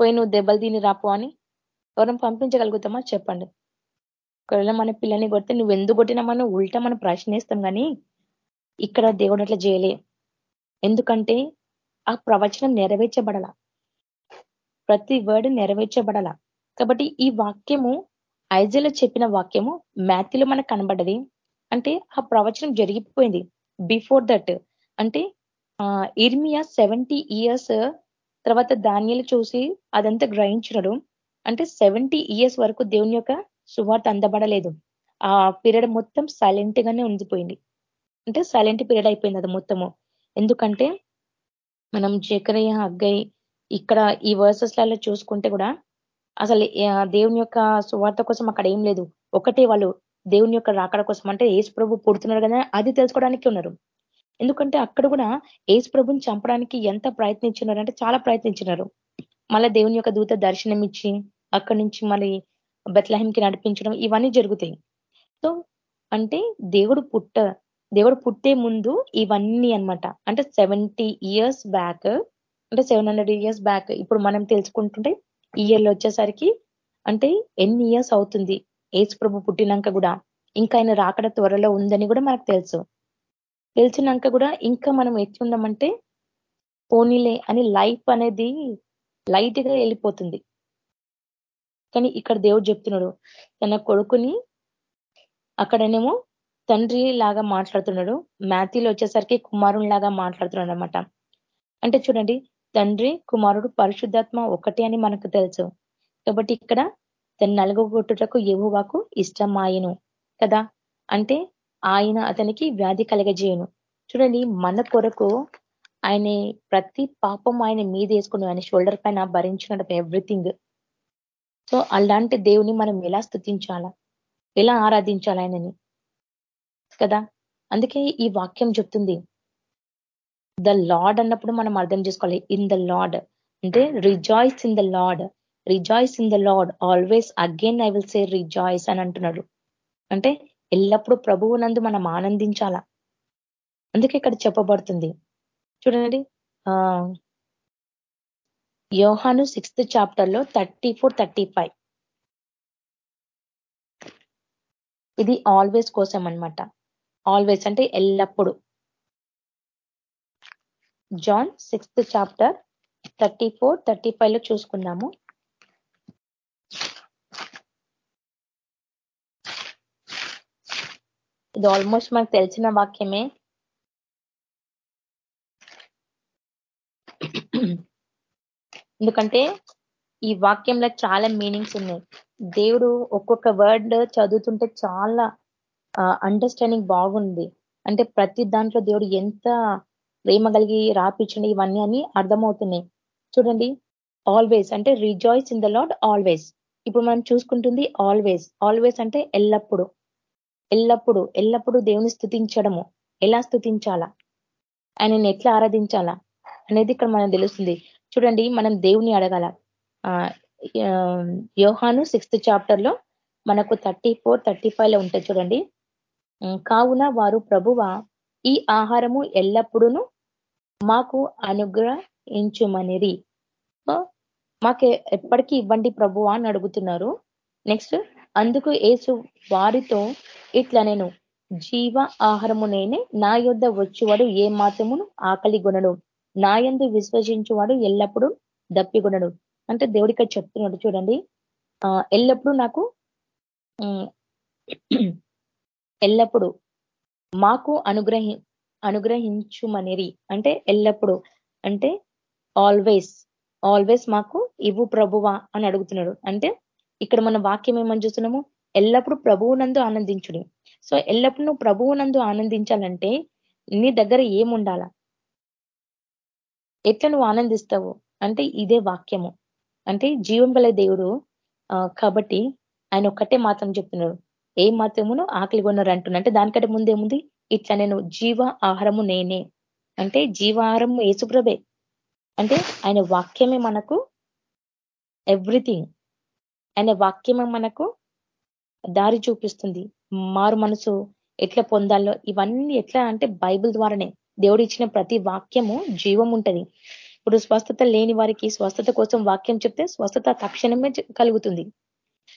పోయి నువ్వు దెబ్బలు తిని రాపో అని ఎవరైనా పంపించగలుగుతామా? చెప్పండి. ఒకవేళ మన పిల్లల్ని కొడితే నువ్వు ఎందుకు కొట్టినామని ఉల్టా మనం ప్రశ్నిస్తాం కానీ ఇక్కడ దేవుడు అట్లా చేయలే. ఎందుకంటే ఆ ప్రవచనం నెరవేర్చబడాల. ప్రతి వర్డ్ నెరవేర్చబడాల. కాబట్టి ఈ వాక్యము ఐజలో చెప్పిన వాక్యము మ్యాథ్యూలో మనకు కనబడ్డది. అంటే ఆ ప్రవచనం జరిగిపోయింది. Before that. అంటే ఇర్మియా సెవెంటీ ఇయర్స్ తర్వాత ధాన్యాలు చూసి అదంతా గ్రహించినడు. అంటే సెవెంటీ ఇయర్స్ వరకు దేవుని యొక్క సువార్త అందబడలేదు. ఆ పీరియడ్ మొత్తం సైలెంట్ గానే ఉండిపోయింది. అంటే సైలెంట్ పీరియడ్ అయిపోయింది అది మొత్తము. ఎందుకంటే మనం జకరయ్య అగ్గై ఇక్కడ ఈ వర్సెస్లలో చూసుకుంటే కూడా అసలు దేవుని యొక్క సువార్త కోసం అక్కడ ఏం లేదు. ఒకటే వాళ్ళు దేవుని యొక్క రాకడ కోసం. అంటే ఏసు ప్రభు పుడుతున్నారు కదా అది తెలుసుకోవడానికి ఉన్నారు. ఎందుకంటే అక్కడ కూడా ఏసు ప్రభుని చంపడానికి ఎంత ప్రయత్నించినారు అంటే చాలా ప్రయత్నించినారు. మళ్ళా దేవుని యొక్క దూత దర్శనం ఇచ్చి అక్కడి నుంచి మళ్ళీ బెత్లహంకి నడిపించడం ఇవన్నీ జరుగుతాయి. సో అంటే దేవుడు పుట్ట దేవుడు పుట్టే ముందు ఇవన్నీ అనమాట అంటే సెవెంటీ ఇయర్స్ బ్యాక్ అంటే సెవెన్ హండ్రెడ్ ఇయర్స్ బ్యాక్ ఇప్పుడు మనం తెలుసుకుంటుంటే ఈ ఇయర్లో వచ్చేసరికి అంటే ఎన్ని ఇయర్స్ అవుతుంది? ఏజ్ ప్రభు పుట్టినాక కూడా. ఇంకా ఆయన రాకడ త్వరలో ఉందని కూడా మనకు తెలుసు. తెలిసినాక కూడా ఇంకా మనం ఎట్లుందామంటే పోనీలే అని లైఫ్ అనేది లైట్గా వెళ్ళిపోతుంది. కానీ ఇక్కడ దేవుడు చెప్తున్నాడు తన కొడుకుని అక్కడనేమో తండ్రి లాగా మాట్లాడుతున్నాడు. మ్యాథీలో వచ్చేసరికి కుమారుని లాగా మాట్లాడుతున్నాడు అనమాట అంటే చూడండి తండ్రి కుమారుడు పరిశుద్ధాత్మ ఒకటి అని మనకు తెలుసు. కాబట్టి ఇక్కడ తన నలుగొట్టుటకు ఎవువాకు ఇష్టమాయను కదా? అంటే ఆయన అతనికి వ్యాధి కలగజేయను. చూడండి మన కొరకు ఆయన ప్రతి పాపం ఆయన మీద వేసుకుని ఆయన షోల్డర్ పైన భరించినట్టు ఎవ్రీథింగ్. సో అలాంటి దేవుని మనం ఎలా స్థుతించాలా? ఎలా ఆరాధించాలి ఆయనని? కదా? అందుకే ఈ వాక్యం చెప్తుంది. ద లాడ్ అన్నప్పుడు మనం అర్థం చేసుకోవాలి. ఇన్ ద లాడ్ అంటే rejoice in the Lord rejoice in the Lord always again I will say rejoice అని అంటున్నాడు. అంటే ఎల్లప్పుడూ ప్రభువు నందు మనం ఆనందించాల? అందుకే ఇక్కడ చెప్పబడుతుంది. చూడండి. ఆ యోహాను సిక్స్త్ చాప్టర్లో థర్టీ ఫోర్ థర్టీ ఫైవ్. ఇది ఆల్వేస్ కోసం అనమాట ఆల్వేస్ అంటే ఎల్లప్పుడు. John sixth chapter thirty four thirty ఫైవ్లో చూసుకున్నాము. ఇది ఆల్మోస్ట్ మనకు తెలిసిన వాక్యమే. ఎందుకంటే ఈ వాక్యంలో చాలా మీనింగ్స్ ఉన్నాయి. దేవుడు ఒక్కొక్క వర్డ్ చదువుతుంటే చాలా అండర్స్టాండింగ్ బాగుంది. అంటే ప్రతి దాంట్లో దేవుడు ఎంత ప్రేమ కలిగి రాపించండి ఇవన్నీ అని అర్థమవుతున్నాయి. చూడండి ఆల్వేస్ అంటే rejoice in the Lord always ఇప్పుడు మనం చూసుకుంటుంది ఆల్వేస్ ఆల్వేస్ అంటే ఎల్లప్పుడు. ఎల్లప్పుడు ఎల్లప్పుడు దేవుని స్థుతించడము. ఎలా స్థుతించాలా? ఆయనని ఎట్లా ఆరాధించాలా? అనేది ఇక్కడ మనం తెలుస్తుంది. చూడండి మనం దేవుని అడగాల. యోహాను సిక్స్త్ చాప్టర్లో మనకు థర్టీ ఫోర్ థర్టీ ఫైవ్లో ఉంటాయి చూడండి. కావున వారు ప్రభువ ఈ ఆహారము ఎల్లప్పుడూ మాకు అనుగ్రహించుమనిరి. మాకు ఎప్పటికీ ఇవ్వండి ప్రభు అని అడుగుతున్నారు. నెక్స్ట్ అందుకు ఏసు వారితో ఇట్లా నేను జీవ ఆహారము నేనే నా యొద్ధ వచ్చేవాడు ఏ మాత్రమును ఆకలి గుణడు నా యందు విశ్వసించువాడు ఎల్లప్పుడూ దప్పిగొనడు అంటే దేవుడికి చెప్తున్నాడు చూడండి. ఎల్లప్పుడూ నాకు ఎల్లప్పుడు మాకు అనుగ్రహి అనుగ్రహించుమనిరి. అంటే ఎల్లప్పుడు. అంటే ఆల్వేస్ ఆల్వేస్ మాకు ఇవ్వు ప్రభువా అని అడుగుతున్నాడు. అంటే ఇక్కడ మన వాక్యం ఏమని చూస్తున్నాము? ఎల్లప్పుడూ ప్రభువునందు ఆనందించుడు. సో ఎల్లప్పుడు నువ్వు ప్రభువునందు ఆనందించాలంటే నీ దగ్గర ఏముండాల? ఎట్లా నువ్వు ఆనందిస్తావు? అంటే ఇదే వాక్యము. అంటే జీవం దేవుడు కాబట్టి ఆయన ఒక్కటే మాత్రం చెప్తున్నాడు. ఏ మాత్రమును ఆకలి కొన్నారు అంటున్నా. అంటే దానికంటే ముందేముంది? ఇట్లా నేను జీవ ఆహారము నేనే. అంటే జీవాహారము ఏసుప్రభే అంటే ఆయన వాక్యమే మనకు ఎవ్రీథింగ్ ఆయన వాక్యమే మనకు దారి చూపిస్తుంది. మారు మనసు ఎట్లా పొందాలో ఇవన్నీ ఎట్లా అంటే బైబిల్ ద్వారానే. దేవుడు ఇచ్చిన ప్రతి వాక్యము జీవం ఉంటది. ఇప్పుడు స్వస్థత లేని వారికి స్వస్థత కోసం వాక్యం చెప్తే స్వస్థత తక్షణమే కలుగుతుంది.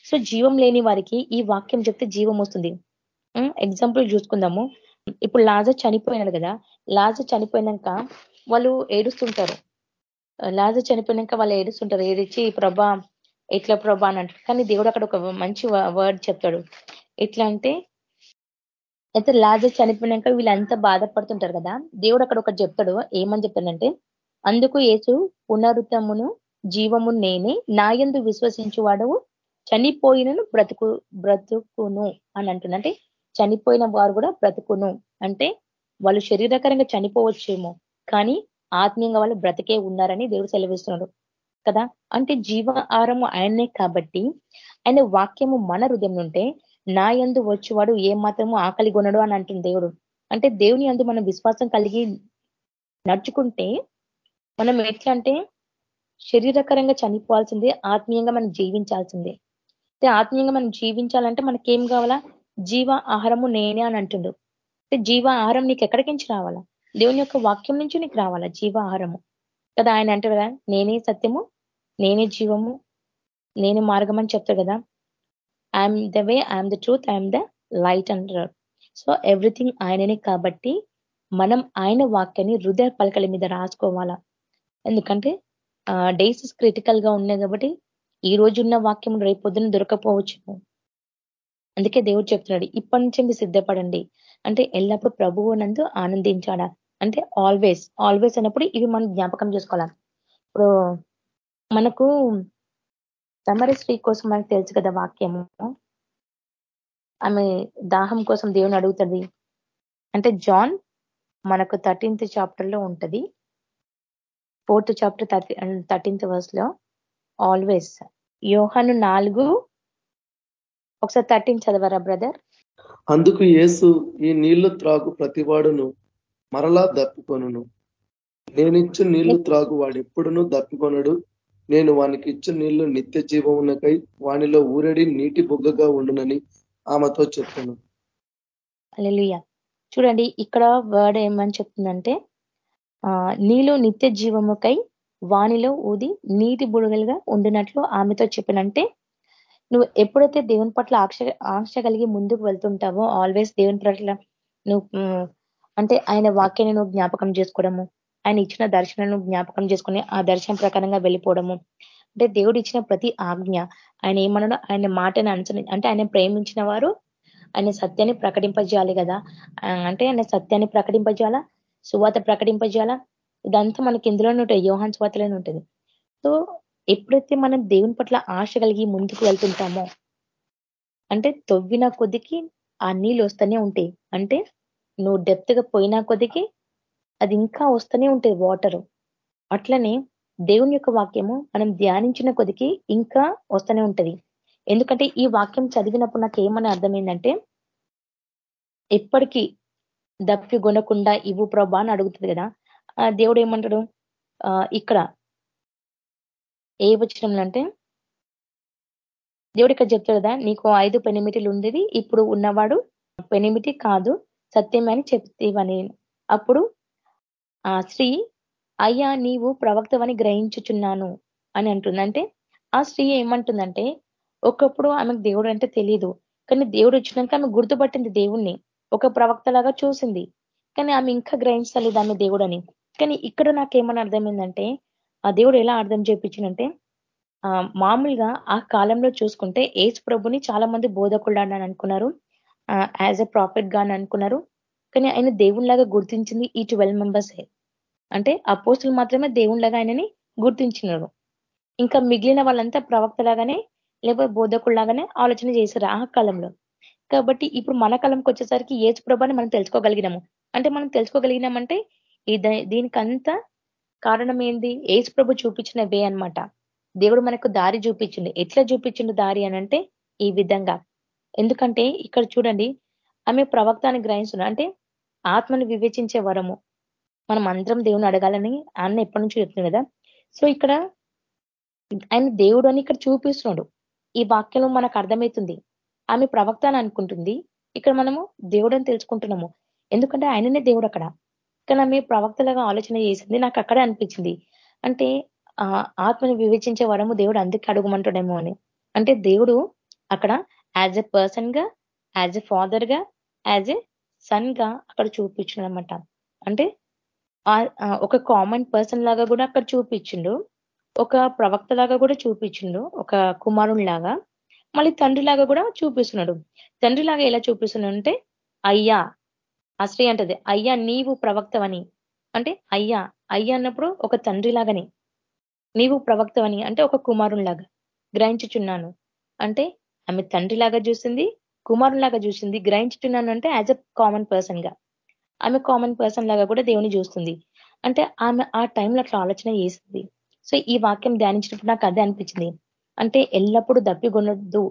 సో జీవం లేని వారికి ఈ వాక్యం చెప్తే జీవం వస్తుంది. ఎగ్జాంపుల్ చూసుకుందాము. ఇప్పుడు లాజ చనిపోయినాడు కదా లాజ చనిపోయినాక వాళ్ళు ఏడుస్తుంటారు. లాజ చనిపోయినాక వాళ్ళు ఏడుస్తుంటారు. ఏడిచి ప్రభా ఎట్లా ప్రభా అని అంటారు. కానీ దేవుడు అక్కడ ఒక మంచి వర్డ్ చెప్తాడు. ఎట్లా అంటే అయితే లాజ చనిపోయినాక వీళ్ళంతా బాధపడుతుంటారు కదా. దేవుడు అక్కడ ఒకటి చెప్తాడు. ఏమని చెప్తాడంటే అందుకు ఏసు పునరుతమును జీవము నేనే నాయందు విశ్వసించువాడవు చనిపోయినను బ్రతుకు బ్రతుకును అని అంటున్నా అంటే చనిపోయిన వారు కూడా బ్రతుకును. అంటే వాళ్ళు శరీరకరంగా చనిపోవచ్చేమో కానీ ఆత్మీయంగా వాళ్ళు బ్రతికే ఉన్నారని దేవుడు సెలవిస్తున్నాడు కదా. అంటే జీవ ఆయనే కాబట్టి ఆయన వాక్యము మన హృదయం ఉంటే నా ఎందు వచ్చేవాడు ఏ మాత్రము ఆకలి కొనడు అని అంటుంది దేవుడు. అంటే దేవుని అందు మనం విశ్వాసం కలిగి నడుచుకుంటే మనం ఎట్లా అంటే శరీరకరంగా చనిపోవాల్సిందే ఆత్మీయంగా మనం జీవించాల్సిందే. అంటే ఆత్మీయంగా మనం జీవించాలంటే మనకేం కావాలా? జీవ ఆహారము నేనే అని అంటుండు. అంటే జీవ ఆహారం నీకు ఎక్కడికించి రావాలా? దేవుని యొక్క వాక్యం నుంచి నీకు రావాలా? జీవ ఆహారము. కదా ఆయన అంటారు కదా నేనే సత్యము నేనే జీవము నేను మార్గం అని చెప్తాడు కదా. I am the way I am the truth I am the light అంటారు సో ఎవ్రీథింగ్ ఆయననే కాబట్టి మనం ఆయన వాక్యాన్ని హృదయ పలకల మీద రాసుకోవాలా? ఎందుకంటే డేస్ క్రిటికల్గా ఉన్నాయి కాబట్టి ఈ రోజున్న వాక్యం రేపొద్దున దొరకపోవచ్చు అందుకే దేవుడు చెప్తున్నాడు ఇప్పటి నుంచి మీరు సిద్ధపడండి. అంటే ఎల్లప్పుడూ ప్రభువు నందు ఆనందించాడా అంటే ఆల్వేస్ ఆల్వేస్ అన్నప్పుడు ఇవి మనం జ్ఞాపకం చేసుకోవాలి? ఇప్పుడు మనకు సమర స్త్రీ కోసం మనకు తెలుసు కదా వాక్యము? ఆమె దాహం కోసం దేవుని అడుగుతుంది. అంటే జాన్ మనకు థర్టీన్త్ చాప్టర్లో ఉంటది. ఫోర్త్ చాప్టర్ థర్టీ థర్టీన్త్ వర్స్లో ఆల్వేస్ యోహను నాలుగు ఒకసారి థర్టీన్ చదవరా బ్రదర్? అందుకు యేసు ఈ నీళ్ళు త్రాగు ప్రతివాడును మరలా దప్పికొనును. నేనిచ్చు నీళ్ళు త్రాగు వాడెప్పుడునూ దప్పికొనడు. నేను వానికి ఇచ్చు నీళ్ళు నిత్య జీవమునకై వానిలో ఊరడి నీటి బొగ్గగా ఉండునని ఆమెతో చెప్పాను. అలెలుయ చూడండి ఇక్కడ వర్డ్ ఏమని చెప్తుందంటే ఆ నీలో నిత్య జీవముకై వానిలో ఊది నీటి బుడగలుగా ఉండినట్లు ఆమెతో చెప్పినంటే నువ్వు ఎప్పుడైతే దేవుని పట్ల ఆక్ష ఆంక్ష కలిగి ముందుకు వెళ్తుంటావో ఆల్వేస్ దేవుని పట్ల నువ్వు అంటే ఆయన వాక్యాన్ని నువ్వు జ్ఞాపకం చేసుకోవడము ఆయన ఇచ్చిన దర్శనాన్ని జ్ఞాపకం చేసుకుని ఆ దర్శనం ప్రకారంగా వెళ్ళిపోవడము. అంటే దేవుడు ఇచ్చిన ప్రతి ఆజ్ఞ ఆయన ఏమన్నాడో ఆయన మాటని అనుసరి అంటే ఆయన ప్రేమించిన వారు ఆయన సత్యాన్ని ప్రకటింపజేయాలి కదా. అంటే ఆయన సత్యాన్ని ప్రకటింపజేయాలా? సువాత ప్రకటింపజేయాలా? ఇదంతా మనకి ఇందులోనే ఉంటుంది యోహాన్ సువాతలోనే ఉంటుంది. సో ఎప్పుడైతే మనం దేవుని పట్ల ఆశ కలిగి ముందుకు వెళ్తుంటామో అంటే తవ్విన కొద్దికి ఆ నీళ్ళు వస్తూనే ఉంటాయి. అంటే నువ్వు డెప్త్గా పోయినా కొద్దికి అది ఇంకా వస్తూనే ఉంటుంది వాటర్ అట్లనే దేవుని యొక్క వాక్యము మనం ధ్యానించిన కొద్దికి ఇంకా వస్తూనే ఉంటుంది. ఎందుకంటే ఈ వాక్యం చదివినప్పుడు నాకు ఏమని అర్థమైందంటే ఎప్పటికీ దప్పి కొనకుండా ఇవ్వు ప్రభా అని అడుగుతుంది కదా. దేవుడు ఏమంటాడు? ఇక్కడ ఏ వచ్చినంలో అంటే దేవుడు ఇక్కడ చెప్తాడు కదా నీకు ఐదు పెనిమిటిలు ఉండేది ఇప్పుడు ఉన్నవాడు పెనిమిటి కాదు సత్యమని చెప్తేవని అప్పుడు ఆ స్త్రీ అయ్యా నీవు ప్రవక్తవని గ్రహించుచున్నాను అని అంటుందంటే ఆ స్త్రీ ఏమంటుందంటే ఒకప్పుడు ఆమెకు దేవుడు అంటే తెలియదు కానీ దేవుడు వచ్చినాక ఆమె గుర్తుపట్టింది దేవుణ్ణి ఒక ప్రవక్తలాగా చూసింది. కానీ ఆమె ఇంకా గ్రహించలేదు ఆమె దేవుడని. కానీ ఇక్కడ నాకేమని అర్థమైందంటే ఆ దేవుడు ఎలా అర్థం చేపించిందంటే మామూలుగా ఆ కాలంలో చూసుకుంటే ఏజ్ ప్రభుని చాలా మంది బోధకుడు అని అనుకున్నారు. యాజ్ ఎ ప్రాఫిట్గా అని అనుకున్నారు. కానీ ఆయన దేవునిలాగా గుర్తించింది ఈ ట్వెల్వ్ మెంబర్స్ అంటే ఆ పోస్టులు మాత్రమే దేవునిలాగా ఆయనని గుర్తించినారు. ఇంకా మిగిలిన వాళ్ళంతా ప్రవక్తలాగానే లేకపోతే బోధకుల్లాగానే ఆలోచన చేశారు ఆ కాలంలో. కాబట్టి ఇప్పుడు మన కాలంకి వచ్చేసరికి ఏజ్ ప్రభాని మనం తెలుసుకోగలిగినాము. అంటే మనం తెలుసుకోగలిగినామంటే ఈ దీనికంతా కారణం ఏంది ఏసు ప్రభు చూపించిన వే అనమాట దేవుడు మనకు దారి చూపించింది ఎట్లా చూపించిండు దారి అనంటే ఈ విధంగా. ఎందుకంటే ఇక్కడ చూడండి ఆమె ప్రవక్తాన్ని గ్రహిస్తున్నా అంటే ఆత్మను వివేచించే వరము. మనం అందరం దేవుని అడగాలని ఆయన ఎప్పటి నుంచి చెప్తుంది కదా. సో ఇక్కడ ఆయన దేవుడు అని ఇక్కడ చూపిస్తున్నాడు. ఈ వాక్యంలో మనకు అర్థమవుతుంది. ఆమె ప్రవక్త అని అనుకుంటుంది. ఇక్కడ మనము దేవుడు అని తెలుసుకుంటున్నాము. ఎందుకంటే ఆయననే దేవుడు అక్కడ. కానీ ఆమె ప్రవక్తలుగా ఆలోచన చేసింది నాకు అక్కడే అనిపించింది. అంటే ఆ ఆత్మని వివేచించే వరము దేవుడు అందుకే అడుగుమంటాడేమో అని. అంటే దేవుడు అక్కడ యాజ్ ఎ పర్సన్గా యాజ్ ఎ ఫాదర్గా యాజ్ ఎ సన్గా అక్కడ చూపించినమాట అంటే ఒక కామన్ పర్సన్ లాగా కూడా అక్కడ చూపించిండు. ఒక ప్రవక్త లాగా కూడా చూపించిండు. ఒక కుమారుని లాగా మళ్ళీ తండ్రి లాగా కూడా చూపిస్తున్నాడు. తండ్రి లాగా ఎలా చూపిస్తున్నాడు అంటే అయ్యా ఆ స్త్రీ అంటది అయ్యా నీవు ప్రవక్తవని. అంటే అయ్యా అయ్యా అన్నప్పుడు ఒక తండ్రి లాగానే నీవు ప్రవక్తవని. అంటే ఒక కుమారునిలాగా గ్రహించుచున్నాను. అంటే ఆమె తండ్రి లాగా చూసింది కుమారునిలాగా చూసింది గ్రహించుచున్నాను అంటే యాజ్ అ కామన్ పర్సన్గా. ఆమె కామన్ పర్సన్ లాగా కూడా దేవుని చూస్తుంది. అంటే ఆమె ఆ టైంలో అట్లా ఆలోచన చేసింది. సో ఈ వాక్యం ధ్యానించినప్పుడు నాకు అదే అనిపించింది. అంటే ఎల్లప్పుడూ దప్పికొనొద్దు.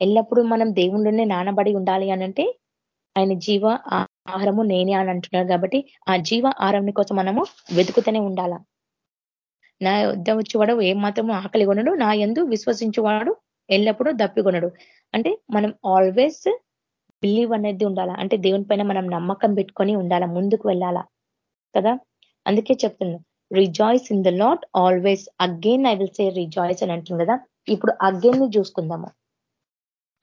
ఎల్లప్పుడూ మనం దేవుళ్ళనే నానబడి ఉండాలి అనంటే ఆయన జీవ ఆహారము నేనే అని అంటున్నారు కాబట్టి ఆ జీవ ఆహారం కోసం మనము వెతుకుతూనే ఉండాలా. నా యుద్ధ వచ్చేవాడు ఏం మాత్రము ఆకలి కొనడు నా ఎందు విశ్వసించేవాడు ఎల్లప్పుడూ దప్పికొనడు అంటే మనం ఆల్వేస్ బిలీవ్ అనేది ఉండాలా. అంటే దేవుని పైన మనం నమ్మకం పెట్టుకొని ఉండాలా ముందుకు వెళ్ళాలా. కదా? అందుకే చెప్తున్నాను rejoice in the Lord always again I will say rejoice అని అంటుంది కదా? ఇప్పుడు అగైన్ని చూసుకుందాము.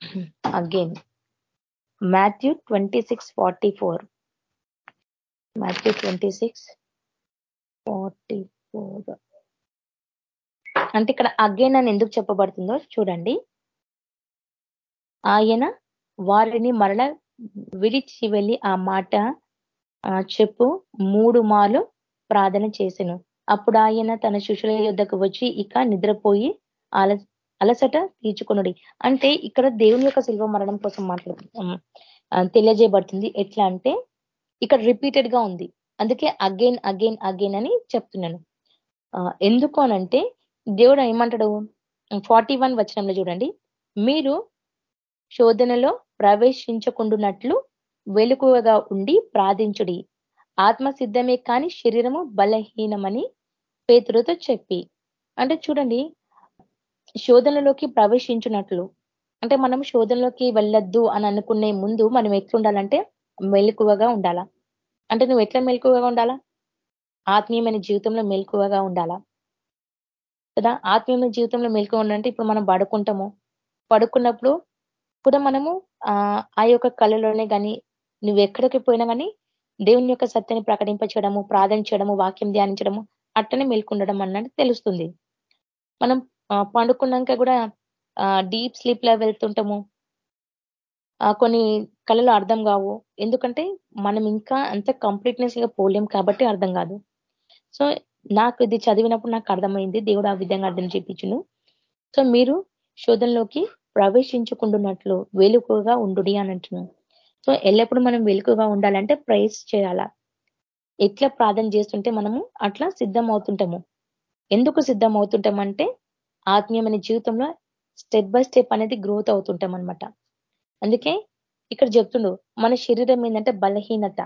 Again Matthew twenty six forty four. Matthew twenty six forty four. అంటే ఇక్కడ అగైన్ అని ఎందుకు చెప్పబడుతుందో చూడండి. ఆయన వారిని మరల విడిచి వెళ్ళి ఆ మాట చెప్పు మూడు మాలు ప్రార్థన చేసెను. అప్పుడు ఆయన తన శిష్యుల యుద్ధకు వచ్చి ఇక నిద్రపోయి అల అలసట తీర్చుకునుడి. అంటే ఇక్కడ దేవుని యొక్క శిల్వ మరణం కోసం మాట్లాడు తెలియజేయబడుతుంది. ఎట్లా అంటే ఇక్కడ రిపీటెడ్గా ఉంది. అందుకే అగైన్ అగైన్ అగైన్ అని చెప్తున్నాను. ఎందుకు అనంటే దేవుడు ఏమంటాడు? ఫార్టీ వన్ వచనంలో చూడండి. మీరు శోధనలో ప్రవేశించకుండునట్లు వెలుకువగా ఉండి ప్రార్థించుడి. ఆత్మ సిద్ధమే కానీ శరీరము బలహీనమని పేతురుతో చెప్పి. అంటే చూడండి శోధనలోకి ప్రవేశించినట్లు. అంటే మనం శోధనలోకి వెళ్ళొద్దు అని అనుకునే ముందు మనం ఎట్లుండాలంటే మెలకువగా ఉండాలా? అంటే నువ్వు ఎట్లా మెలకువగా ఉండాలా? ఆత్మీయమైన జీవితంలో మెలకువగా ఉండాలా? కదా? ఆత్మీయమైన జీవితంలో మెలకువ ఉండాలంటే ఇప్పుడు మనం పడుకుంటాము. పడుకున్నప్పుడు కూడా మనము ఆ యొక్క కళలోనే కానీ నువ్వు ఎక్కడికి పోయినా కానీ దేవుని యొక్క సత్యాన్ని ప్రకటింపచేయడము చేయడము వాక్యం ధ్యానించడము అట్టనే మేల్కొండడం అన్నట్టు తెలుస్తుంది. మనం పండుకున్నాక కూడా డీప్ స్లీప్లో వెళ్తుంటాము. కొన్ని కళలు అర్థం కావు. ఎందుకంటే మనం ఇంకా అంత కంప్లీట్నెస్గా పోలేం కాబట్టి అర్థం కాదు. సో నాకు ఇది చదివినప్పుడు నాకు అర్థమైంది. దేవుడు ఆ విధంగా అర్థం చేయించును సో మీరు శోధనలోకి ప్రవేశించుకుంటున్నట్లు వెలుకగా ఉండు అని అంటున్నాను సో ఎల్లప్పుడు మనం వెలుకగా ఉండాలంటే ప్రైస్ చేయాలా. ఎట్లా ప్రార్థన చేస్తుంటే మనము అట్లా సిద్ధం అవుతుంటాము ఎందుకు సిద్ధం అవుతుంటామంటే ఆత్మీయమైన జీవితంలో స్టెప్ బై స్టెప్ అనేది గ్రోత్ అవుతుంటాం అనమాట అందుకే ఇక్కడ చెప్తుండు మన శరీరం ఏంటంటే బలహీనత.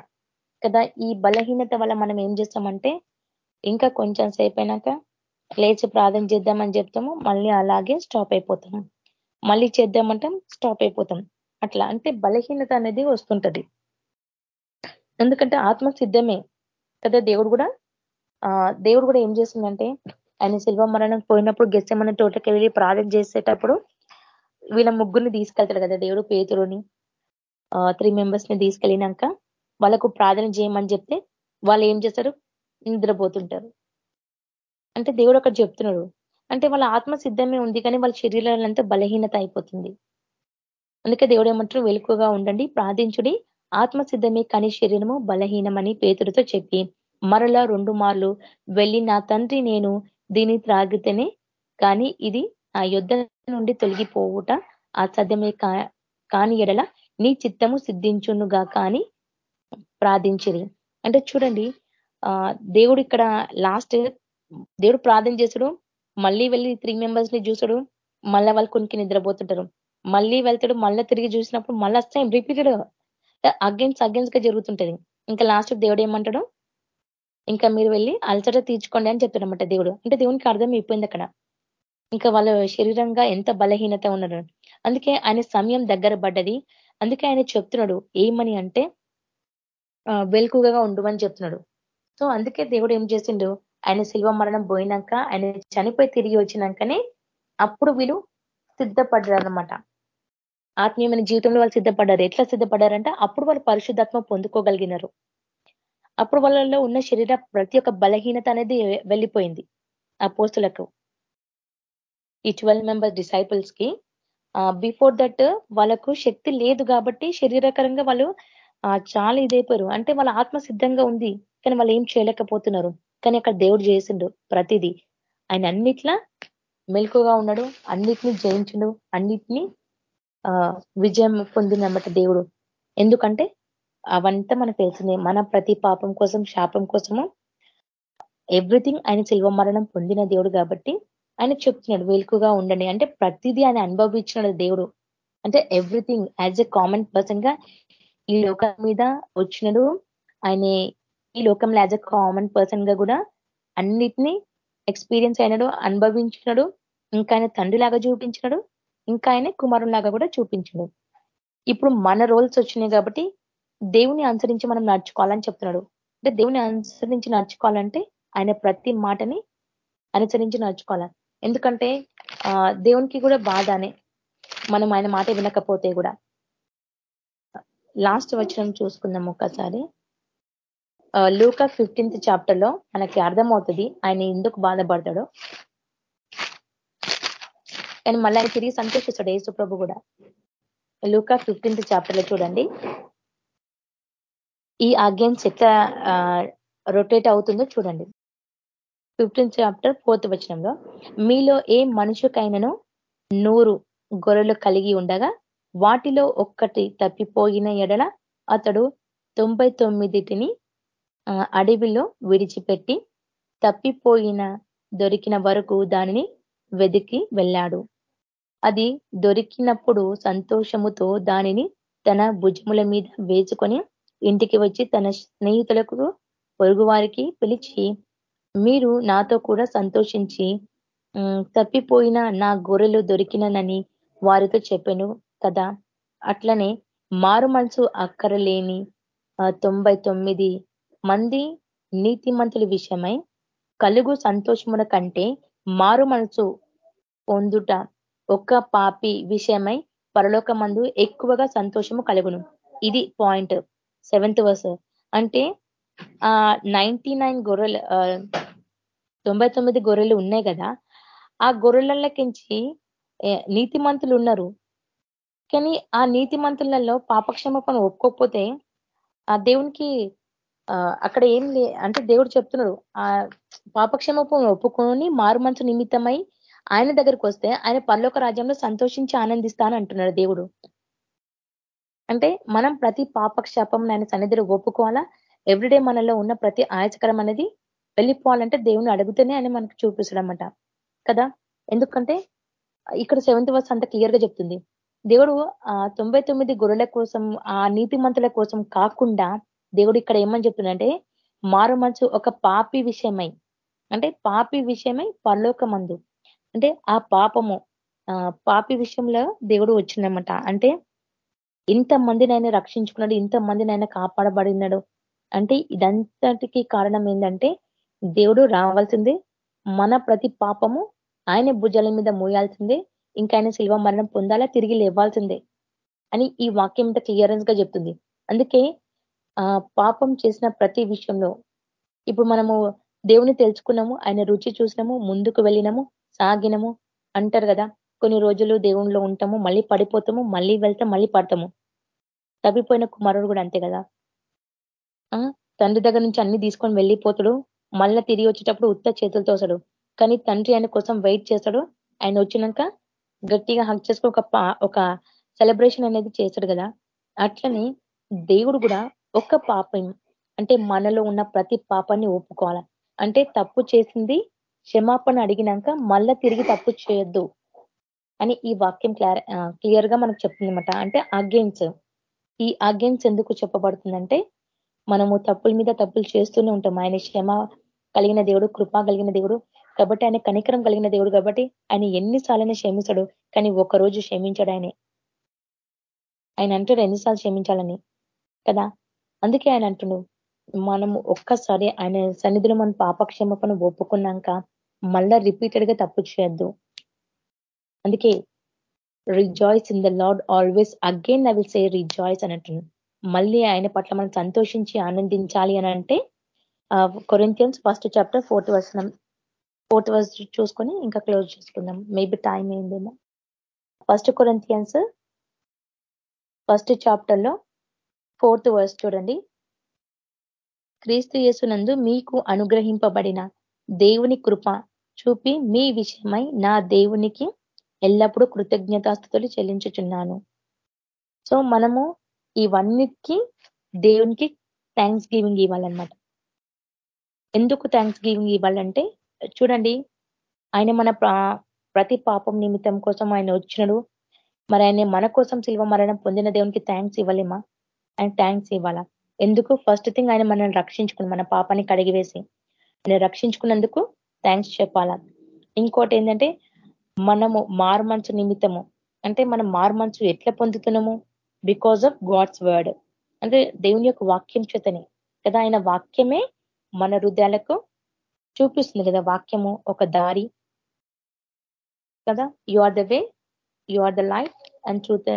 కదా ఈ బలహీనత వల్ల మనం ఏం చేస్తామంటే ఇంకా కొంచెం సేపు అయినాక లేచి ప్రార్థన చేద్దామని చెప్తాము మళ్ళీ అలాగే స్టాప్ అయిపోతాము. మళ్ళీ చేద్దామంటాం స్టాప్ అయిపోతాం. అట్లా అంటే బలహీనత అనేది వస్తుంటది. ఎందుకంటే ఆత్మ సిద్ధమే. కదా దేవుడు కూడా ఆ దేవుడు కూడా ఏం చేస్తుందంటే ఆయన శిల్వ మరణం పోయినప్పుడు గెస్సమని తోటకి వెళ్ళి ప్రార్థన చేసేటప్పుడు వీళ్ళ ముగ్గురిని తీసుకెళ్తాడు కదా దేవుడు పేతురుని. త్రీ మెంబర్స్ని తీసుకెళ్ళినాక వాళ్ళకు ప్రార్థన చేయమని చెప్తే వాళ్ళు ఏం చేస్తారు? నిద్రపోతుంటారు. అంటే దేవుడు అక్కడ చెప్తున్నాడు. అంటే వాళ్ళ ఆత్మ సిద్ధమే ఉంది కానీ వాళ్ళ శరీరాలంతా బలహీనత అయిపోతుంది. అందుకే దేవుడు ఏమంటారు? వెలుకుగా ఉండండి ప్రార్థించుడి. ఆత్మ సిద్ధమే కానీ శరీరము బలహీనమని పేతుడితో చెప్పి మరలా రెండు మార్లు వెళ్ళి నా తండ్రి నేను దీన్ని త్రాగితేనే కానీ ఇది ఆ యుద్ధ నుండి తొలగిపోవుట అసాధ్యమే కాని ఎడల నీ చిత్తము సిద్ధించునుగా కానీ ప్రార్థించిరి. అంటే చూడండి ఆ దేవుడు ఇక్కడ లాస్ట్ దేవుడు ప్రార్థన చేసాడు మళ్ళీ వెళ్ళి త్రీ మెంబర్స్ని చూసాడు మళ్ళా వాళ్ళు కొనికి నిద్రపోతుంటారు. మళ్ళీ వెళ్తాడు మళ్ళీ తిరిగి చూసినప్పుడు మళ్ళీ సేమ్ రిపీటెడ్ అగైన్స్ అగైన్స్గా జరుగుతుంటది. ఇంకా లాస్ట్ దేవుడు ఏమంటాడు? ఇంకా మీరు వెళ్ళి అలసట తీర్చుకోండి అని చెప్తున్నమాట దేవుడు. అంటే దేవునికి అర్థం అయిపోయింది అక్కడ. ఇంకా వాళ్ళ శరీరంగా ఎంత బలహీనత ఉన్నారు. అందుకే ఆయన సమయం దగ్గర పడ్డది. అందుకే ఆయన చెప్తున్నాడు ఏమని అంటే వెలుకుగా ఉండమని చెప్తున్నాడు. సో అందుకే దేవుడు ఏం చేసిండు? ఆయన శిల్వ మరణం పోయినాక ఆయన చనిపోయి తిరిగి వచ్చినాకనే అప్పుడు వీళ్ళు సిద్ధపడ్డారనమాట ఆత్మీయమైన జీవితంలో వాళ్ళు సిద్ధపడ్డారు. ఎట్లా సిద్ధపడ్డారంటే అప్పుడు వాళ్ళు పరిశుద్ధాత్మ పొందుకోగలిగినారు. అప్పుడు వాళ్ళలో ఉన్న శరీర ప్రతి ఒక్క బలహీనత అనేది వెళ్ళిపోయింది ఆ పోస్తులకు. ఈ ట్వెల్వ్ మెంబర్స్ డిసైపుల్స్కి బిఫోర్ దట్ వాళ్ళకు శక్తి లేదు కాబట్టి శరీరకరంగా వాళ్ళు చాలా ఇదైపోయారు. అంటే వాళ్ళ ఆత్మ సిద్ధంగా ఉంది కానీ వాళ్ళు ఏం చేయలేకపోతున్నారు. కానీ అక్కడ దేవుడు చేసిండు ప్రతిదీ. ఆయన అన్నిట్లా మెలకుగా ఉన్నాడు అన్నిటినీ జయించుడు అన్నిటినీ విజయం పొందినమాట దేవుడు. ఎందుకంటే అవంతా మనకు తెలిసిందే. మన ప్రతి పాపం కోసం శాపం కోసము ఎవ్రీథింగ్ ఆయన శిల్వ మరణం పొందిన దేవుడు కాబట్టి ఆయన చెప్తున్నాడు వెలుకుగా ఉండండి. అంటే ప్రతిదీ ఆయన అనుభవించినాడు దేవుడు. అంటే ఎవ్రీథింగ్ యాజ్ ఎ కామన్ పర్సన్గా ఈ లోకం మీద వచ్చినడు. ఆయన ఈ లోకంలో యాజ్ ఎ కామన్ పర్సన్గా కూడా అన్నిటినీ ఎక్స్పీరియన్స్ అయినాడు అనుభవించినాడు. ఇంకా ఆయన తండ్రిలాగా చూపించినాడు. ఇంకా ఆయన కుమారులాగా కూడా చూపించాడు. ఇప్పుడు మన రోల్స్ వచ్చినాయి కాబట్టి దేవుని అనుసరించి మనం నడుచుకోవాలని చెప్తున్నాడు. అంటే దేవుని అనుసరించి నడుచుకోవాలంటే ఆయన ప్రతి మాటని అనుసరించి నడుచుకోవాలి. ఎందుకంటే ఆ దేవునికి కూడా బాధనే మనం ఆయన మాట వినకపోతే కూడా. లాస్ట్ వచ్చిన చూసుకుందాం ఒక్కసారి. లూక ఫిఫ్టీన్త్ చాప్టర్లో మనకి అర్థమవుతుంది ఆయన ఎందుకు బాధపడతాడో. ఆయన మళ్ళీ ఆయన తిరిగి సంతోషిస్తాడు యేసు ప్రభు కూడా. లూకా ఫిఫ్టీన్త్ చాప్టర్లో చూడండి. ఈ అగేన్స్ ఎట్లా రొటేట్ అవుతుందో చూడండి. ఫిఫ్టీన్త్ చాప్టర్ ఫోర్త్ వచనంలో మీలో ఏ మనుషుకైనను నూరు గొర్రెలు కలిగి ఉండగా వాటిలో ఒక్కటి తప్పిపోయిన ఎడల అతడు తొంభై తొమ్మిదిటిని అడవిలో విడిచిపెట్టి తప్పిపోయిన దొరికిన వరకు దానిని వెదికి వెళ్ళాడు. అది దొరికినప్పుడు సంతోషముతో దానిని తన భుజముల మీద వేసుకొని ఇంటికి వచ్చి తన స్నేహితులకు పొరుగు వారికి పిలిచి మీరు నాతో కూడా సంతోషించి తప్పిపోయిన నా గొర్రెలు దొరికినని వారితో చెప్పాను కదా. అట్లనే మారు మనసు అక్కరలేని తొంభై తొమ్మిది మంది నీతిమంతుల విషయమై కలుగు సంతోషముల కంటే మారు మనసు పొందుట ఒక్క పాపి విషయమై పరలోక మందు ఎక్కువగా సంతోషము కలుగును. ఇది పాయింట్. Seventh verse. అంటే ఆ నైన్టీ నైన్ గొర్రెలు తొంభై తొమ్మిది గొర్రెలు ఉన్నాయి కదా ఆ గొర్రెలకించి నీతిమంతులు ఉన్నారు. కానీ ఆ నీతిమంతులలో పాపక్షమపణ ఒప్పుకోకపోతే ఆ దేవునికి అక్కడ ఏం లే అంటే దేవుడు చెప్తున్నాడు ఆ పాపక్షమపం ఒప్పుకొని మారు మంచు నిమిత్తమై ఆయన దగ్గరికి వస్తే ఆయన పర్లోక రాజ్యంలో సంతోషించి ఆనందిస్తాను అంటున్నాడు దేవుడు. అంటే మనం ప్రతి పాపక్షాపం ఆయన సన్నిధిలో ఒప్పుకోవాలా? ఎవ్రీడే మనలో ఉన్న ప్రతి ఆయచకరం అనేది వెళ్ళిపోవాలంటే దేవుని అడుగుతూనే ఆయన మనకు చూపిస్తాడనమాట కదా? ఎందుకంటే ఇక్కడ సెవెంత్ వర్స్ అంత క్లియర్గా చెప్తుంది. దేవుడు ఆ తొంభై తొమ్మిది గొర్రెల కోసం ఆ నీతిమంతుల కోసం కాకుండా దేవుడు ఇక్కడ ఏమని చెప్తుందంటే మారు మనసు ఒక పాపి విషయమై అంటే పాపి విషయమై పరలోక మందు అంటే ఆ పాపము పాపి విషయంలో దేవుడు వచ్చిందనమాట అంటే ఇంత ఆయన రక్షించుకున్నాడు ఇంత ఆయన కాపాడబడినాడు. అంటే ఇదంతటికి కారణం ఏంటంటే దేవుడు రావాల్సిందే మన ప్రతి పాపము ఆయన భుజాల మీద మోయాల్సిందే ఇంకా ఆయన శిల్వ మరణం పొందాలా తిరిగి లేవాల్సిందే అని ఈ వాక్యం ఇంత క్లియరెన్స్గా చెప్తుంది. అందుకే ఆ పాపం చేసిన ప్రతి విషయంలో ఇప్పుడు మనము దేవుని తెలుసుకున్నాము ఆయన రుచి చూసినాము ముందుకు వెళ్ళినాము సాగినము అంటారు కదా కొన్ని రోజులు దేవుణ్ణిలో ఉంటాము మళ్ళీ పడిపోతాము మళ్ళీ వెళ్తాం మళ్ళీ పడతాము. తప్పిపోయిన కుమారుడు కూడా అంతే కదా? తండ్రి దగ్గర నుంచి అన్ని తీసుకొని వెళ్ళిపోతాడు. మళ్ళీ తిరిగి వచ్చేటప్పుడు ఉత్త చేతులతో వస్తాడు కానీ తండ్రి ఆయన కోసం వెయిట్ చేస్తాడు. ఆయన వచ్చినాక గట్టిగా హక్ చేసుకుని ఒక ఒక సెలబ్రేషన్ అనేది చేస్తాడు కదా? అట్లనే దేవుడు కూడా ఒక్క పాపం అంటే మనలో ఉన్న ప్రతి పాపాన్ని ఒప్పుకోవాలి? అంటే తప్పు చేసింది క్షమాపణ అడిగినాక మళ్ళా తిరిగి తప్పు చేయొద్దు అని ఈ వాక్యం క్లియర్ క్లియర్గా మనకు చెప్తుందన్నమాట. అంటే అగేన్స్ ఈ అగేన్స్ ఎందుకు చెప్పబడుతుందంటే మనము తప్పుల మీద తప్పులు చేస్తూనే ఉంటాం. ఆయన క్షమ కలిగిన దేవుడు కృప కలిగిన దేవుడు. కాబట్టి ఆయన కనికరం కలిగిన దేవుడు కాబట్టి ఆయన ఎన్నిసార్లైనా క్షమించాడు కానీ రోజు క్షమించాడు ఆయనే. ఆయన అంటాడు ఎన్నిసార్లు క్షమించాలని. కదా? అందుకే ఆయన అంటున్నాడు మనము ఒక్కసారి ఆయన సన్నిధిలో మన పాపక్షేమపను ఒప్పుకున్నాక మళ్ళా రిపీటెడ్గా తప్పు చేయొద్దు. అందుకే rejoice in the Lord always again I will say rejoice అని మళ్ళీ ఆయన పట్ల మనం సంతోషించి ఆనందించాలి అని అంటే Corinthians first chapter fourth verse fourth verse చూసుకొని ఇంకా క్లోజ్ చేసుకుందాం. మేబీ టైం ఏందేమో ఫస్ట్ కొరింతియన్స్ ఫస్ట్ చాప్టర్లో ఫోర్త్ వర్స్ చూడండి. క్రీస్తు యేసునందు మీకు అనుగ్రహింపబడిన దేవుని కృప చూపి మీ విషయమై నా దేవునికి ఎల్లప్పుడూ కృతజ్ఞతాస్థుతులు చెల్లించుచున్నాను. సో మనము ఇవన్నిటికి దేవునికి థ్యాంక్స్ గివింగ్ ఇవ్వాలన్నమాట. ఎందుకు థ్యాంక్స్ గివింగ్ ఇవ్వాలంటే చూడండి ఆయన మన ప్రతి పాపం నిమిత్తం కోసం ఆయన వచ్చినడు. మరి ఆయన మన కోసం శిల్వ మరణం పొందిన దేవునికి థ్యాంక్స్ ఇవ్వలేమా? ఆయన థ్యాంక్స్ ఇవ్వాలా? ఎందుకు? ఫస్ట్ థింగ్ ఆయన మనల్ని రక్షించుకుని మన పాపాన్ని కడిగివేసి ఆయన రక్షించుకున్నందుకు థ్యాంక్స్ చెప్పాలా? ఇంకోటి ఏంటంటే మనము మార్మంచు నిమిత్తము. అంటే మనం మార్మంచు ఎట్లా పొందుతున్నాము? బికాజ్ ఆఫ్ గాడ్స్ వర్డ్ అంటే దేవుని యొక్క వాక్యం చేతని. కదా ఆయన వాక్యమే మన హృదయాలకు చూపిస్తుంది కదా వాక్యము ఒక దారి. కదా you are the way you are the life and truth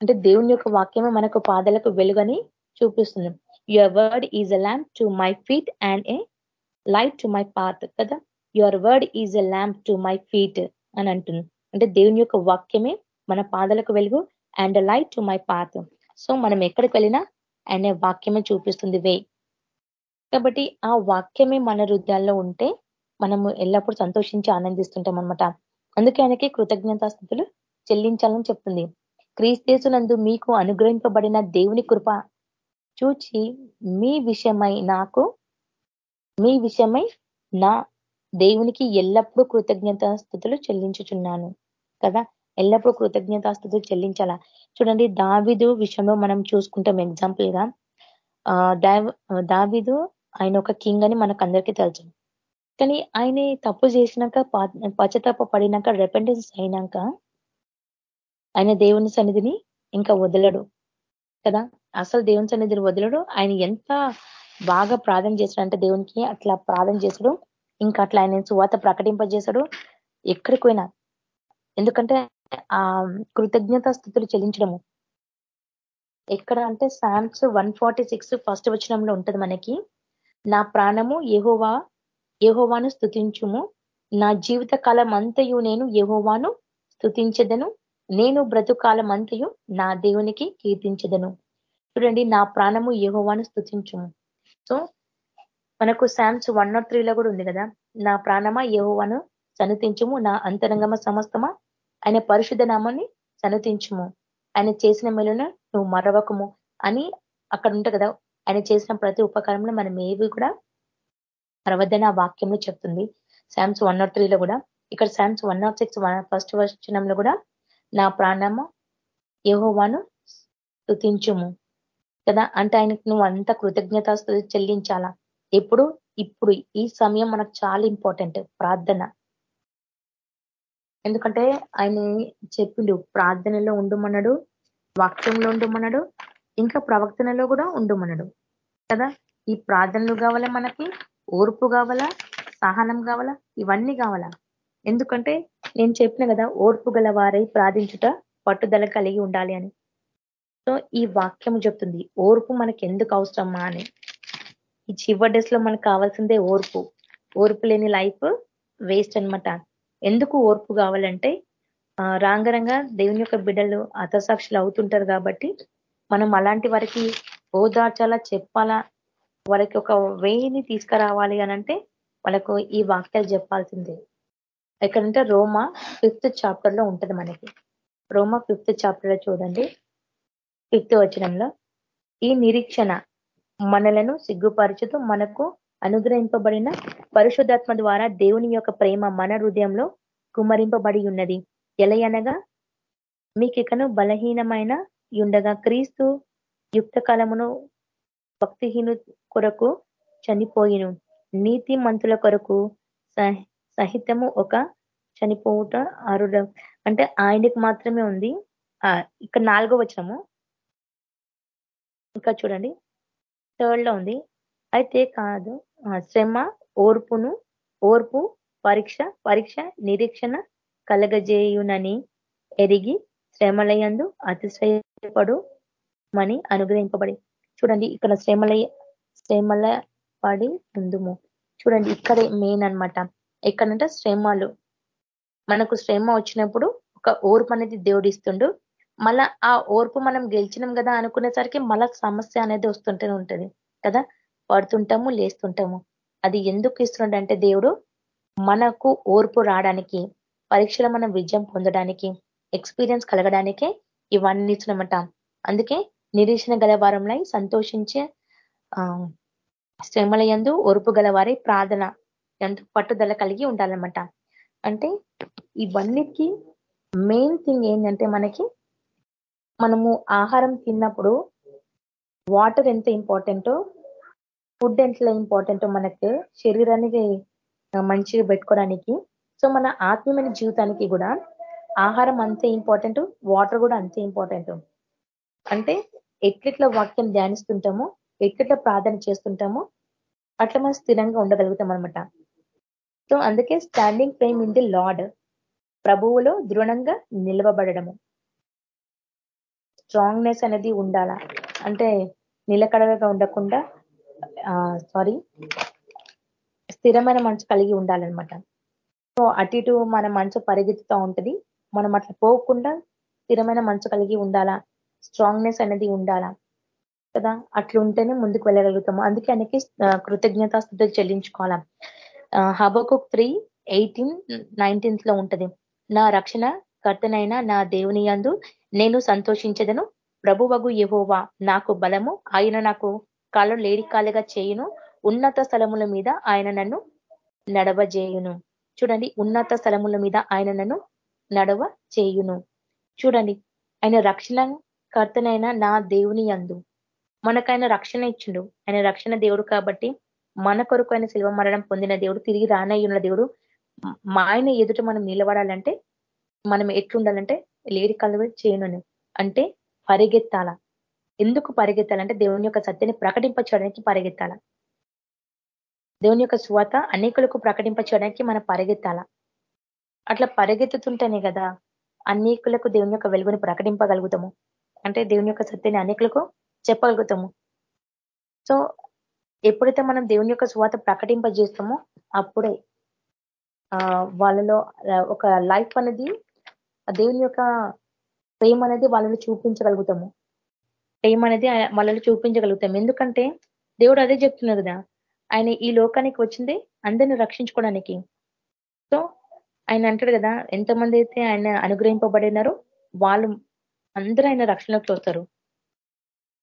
అంటే దేవుని యొక్క వాక్యమే మనకు పాదలకు వెలుగని చూపిస్తుంది. Your word is a lamp to my feet and a light to my path కదా your word is a lamp to my feet అని అంటుంది. అంటే దేవుని యొక్క వాక్యమే మన పాదలకు వెలుగు and light to my path so మనం ఎక్కడికి వెళ్ళినా అనే వాక్యమే చూపిస్తుంది వే. కాబట్టి ఆ వాక్యమే మన హృదయాల్లో ఉంటే మనము ఎల్లప్పుడూ సంతోషించి ఆనందిస్తుంటాం అనమాట అందుకే ఆయనకి కృతజ్ఞతాస్థితులు చెల్లించాలని చెప్తుంది. క్రీస్తేసునందు మీకు అనుగ్రహింపబడిన దేవుని కృప చూచి మీ విషయమై నాకు మీ విషయమై నా దేవునికి ఎల్లప్పుడూ కృతజ్ఞతాస్థుతులు చెల్లించుచున్నాను. కదా? ఎల్లప్పుడూ కృతజ్ఞతాస్థుతులు చెల్లించాలా? చూడండి దావిదు విషయంలో మనం చూసుకుంటాం ఎగ్జాంపుల్గా. దావిదు ఆయన ఒక కింగ్ అని మనకు అందరికీ తెలుసు. కానీ ఆయన తప్పు చేసినాక పశ్చతాప పడినాక రెపెండెన్స్ అయినాక ఆయన దేవుని సన్నిధిని ఇంకా వదలడు. కదా? అసలు దేవుని సన్నిధిని వదలడు. ఆయన ఎంత బాగా ప్రార్థన చేశాడు అంటే దేవునికి అట్లా ప్రార్థన చేశాడు. ఇంకా అట్లా ఆయన సువాత ప్రకటింపజేశాడు. ఎక్కడికి పోయినా ఎందుకంటే ఆ కృతజ్ఞత స్థితులు చెల్లించడము. ఎక్కడ అంటే Psalms one forty six first వచనంలో ఉంటది మనకి. నా ప్రాణము ఏహోవా ఏహోవాను స్థుతించుము. నా జీవిత కాలం అంతయు నేను యహోవాను స్థుతించదను. నేను బ్రతుకాలం అంతయు నా దేవునికి కీర్తించదను. చూడండి నా ప్రాణము యహోవాను స్థుతించుము. సో మనకు శామ్స్ వన్ నాట్ త్రీలో కూడా ఉంది కదా. నా ప్రాణమా యహోవాను సనుతించుము నా అంతరంగమ సమస్తమా? ఆయన పరిశుద్ధ నామాన్ని సనుతించుము ఆయన చేసిన మేలును నువ్వు మరవకము అని అక్కడ ఉంటాయి కదా ఆయన చేసిన ప్రతి ఉపకారంలో మనం ఏవి కూడా మరవద్దని ఆ వాక్యంలో చెప్తుంది. శామ్స్ వన్ నాట్ త్రీలో కూడా. ఇక్కడ Psalms one nought six first వచనంలో కూడా నా ప్రాణము యహోవాను స్థుతించుము కదా అంటే ఆయనకు నువ్వు అంత కృతజ్ఞత చెల్లించాలా? ఎప్పుడు? ఇప్పుడు. ఈ సమయం మనకు చాలా ఇంపార్టెంట్ ప్రార్థన. ఎందుకంటే ఆయన చెప్పిండు ప్రార్థనలో ఉండమన్నాడు వాక్యంలో ఉండమన్నాడు ఇంకా ప్రవక్తనలో కూడా ఉండమన్నాడు కదా? ఈ ప్రార్థనలు కావాలా మనకి? ఓర్పు కావాలా? సహనం కావాలా? ఇవన్నీ కావాలా? ఎందుకంటే నేను చెప్పిన కదా ఓర్పు గల వారై ప్రార్థించుట పట్టుదల కలిగి ఉండాలి అని. సో ఈ వాక్యం చెప్తుంది ఓర్పు మనకి ఎందుకు అవసరమా అని. ఈ చివరి డేస్లో మనకు కావాల్సిందే ఓర్పు. ఓర్పు లేని లైఫ్ వేస్ట్ అనమాట ఎందుకు ఓర్పు కావాలంటే రాంగరంగా దేవుని యొక్క బిడ్డలు అతసాక్షులు అవుతుంటారు కాబట్టి మనం అలాంటి వారికి ఓదార్చాలా చెప్పాలా వాళ్ళకి ఒక వేని తీసుకురావాలి అనంటే వాళ్ళకు ఈ వాక్యాలు చెప్పాల్సిందే. ఎక్కడంటే రోమా ఫిఫ్త్ చాప్టర్లో ఉంటది మనకి. రోమా ఫిఫ్త్ చాప్టర్లో చూడండి. ఫిఫ్త్ వచనంలో ఈ నిరీక్షణ మనలను సిగ్గుపరచుతూ మనకు అనుగ్రహింపబడిన పరిశుద్ధాత్మ ద్వారా దేవుని యొక్క ప్రేమ మన హృదయంలో కుమరింపబడి ఉన్నది. ఎలయనగా మీకికను బలహీనమైన ఉండగా క్రీస్తు యుక్త కాలమును భక్తిహీను కొరకు చనిపోయిను. నీతి మంతుల కొరకు సహితము ఒక చనిపోవుట అరుడ అంటే ఆయనకు మాత్రమే ఉంది. ఇక్కడ నాలుగో వచ్చము ఇంకా చూడండి. థర్డ్లో ఉంది. అయితే కాదు శ్రమ ఓర్పును ఓర్పు పరీక్ష పరీక్ష నిరీక్షణ కలగజేయునని ఎరిగి శ్రమలయందు అతిశయపడు మని అనుగ్రహింపబడి చూడండి ఇక్కడ శ్రమల శ్రమల పడి ఉందుము. చూడండి ఇక్కడే మెయిన్ అనమాట ఎక్కడంటే శ్రమలు. మనకు శ్రమ వచ్చినప్పుడు ఒక ఓర్పు అనేది దేవుడిస్తుండు మళ్ళా ఆ ఓర్పు మనం గెలిచినాం కదా అనుకునేసరికి మళ్ళా సమస్య అనేది వస్తుంటేనే ఉంటది కదా? పడుతుంటాము లేస్తుంటాము. అది ఎందుకు ఇస్తున్నాడంటే దేవుడు మనకు ఓర్పు రావడానికి పరీక్షలో మనం విజయం పొందడానికి ఎక్స్పీరియన్స్ కలగడానికే ఇవన్నీ ఇచ్చినమాట. అందుకే నిరీక్షణ గల వారంలో సంతోషించే శ్రమల ఎందు ఓర్పు గలవారి ప్రార్థన ఎంత పట్టుదల కలిగి ఉండాలన్నమాట. అంటే ఇవన్నిటికీ మెయిన్ థింగ్ ఏంటంటే మనకి మనము ఆహారం తిన్నప్పుడు వాటర్ ఎంత ఇంపార్టెంటో ఫుడ్ ఎంత ఇంపార్టెంటో మనకి శరీరానికి మంచిగా పెట్టుకోవడానికి సో మన ఆత్మీయమైన జీవితానికి కూడా ఆహారం అంతే ఇంపార్టెంట్ వాటర్ కూడా అంతే ఇంపార్టెంట్. అంటే ఎట్లెట్ల వాక్యం ధ్యానిస్తుంటామో ఎట్లెట్ల ప్రార్థన చేస్తుంటామో అట్లా మనం స్థిరంగా ఉండగలుగుతాం అనమాట సో అందుకే standing firm in the Lord ప్రభువులో దృఢంగా నిలవబడము స్ట్రాంగ్నెస్ అనేది ఉండాలా? అంటే నిలకడగా ఉండకుండా సారీ స్థిరమైన మనసు కలిగి ఉండాలన్నమాట. సో అటు ఇటు మన మనసు పరిగెత్తుతూ ఉంటది. మనం అట్లా పోకుండా స్థిరమైన మనసు కలిగి ఉండాలా? స్ట్రాంగ్నెస్ అనేది ఉండాలా? కదా అట్లా ఉంటేనే ముందుకు వెళ్ళగలుగుతాము. అందుకే ఆయనకి కృతజ్ఞతాస్థుతులు చెల్లించుకోవాలా? హబకుక్ త్రీ ఎయిటీన్ నైన్టీన్త్లో ఉంటది. నా రక్షణ కర్తనైనా నా దేవుని యందు నేను సంతోషించదను. ప్రభువగు యహోవా నాకు బలము. ఆయన నాకు కాలం లేడి కాలుగా చేయును. ఉన్నత స్థలముల మీద ఆయన నన్ను నడవజేయును. చూడండి ఉన్నత స్థలముల మీద ఆయన నన్ను నడవ చేయును చూడండి ఆయన రక్షణ కర్తనైన నా దేవుని అందు మనకైనా రక్షణ ఇచ్చిండు. ఆయన రక్షణ దేవుడు కాబట్టి మన కొరకు ఆయన శిల్వ మరణం పొందిన దేవుడు తిరిగి రానయ్యున్న దేవుడు మా ఆయన ఎదుట మనం నిలబడాలంటే మనం ఎట్లుండాలంటే లేడి కలువ చేయను అంటే పరిగెత్తాల. ఎందుకు పరిగెత్తాలంటే దేవుని యొక్క సత్యని ప్రకటింపచేయడానికి పరిగెత్తాల. దేవుని యొక్క స్వాత అనేకులకు ప్రకటింపచేయడానికి మనం పరిగెత్తాల. అట్లా పరిగెత్తుతుంటేనే కదా అనేకులకు దేవుని యొక్క వెలుగుని ప్రకటింపగలుగుతాము. అంటే దేవుని యొక్క సత్యాన్ని అనేకులకు చెప్పగలుగుతాము. సో ఎప్పుడైతే మనం దేవుని యొక్క స్వాత ప్రకటింపజేస్తామో అప్పుడే వాళ్ళలో ఒక లైఫ్ అనేది దేవుని యొక్క ప్రేమ అనేది వాళ్ళని చూపించగలుగుతాము. ప్రేమ అనేది వాళ్ళని చూపించగలుగుతాం ఎందుకంటే దేవుడు అదే చెప్తున్నారు కదా ఆయన ఈ లోకానికి వచ్చింది అందరిని రక్షించుకోవడానికి. సో ఆయన అంటాడు కదా ఎంతమంది అయితే ఆయన అనుగ్రహింపబడినారో వాళ్ళు అందరూ ఆయన రక్షణలోకి వస్తారు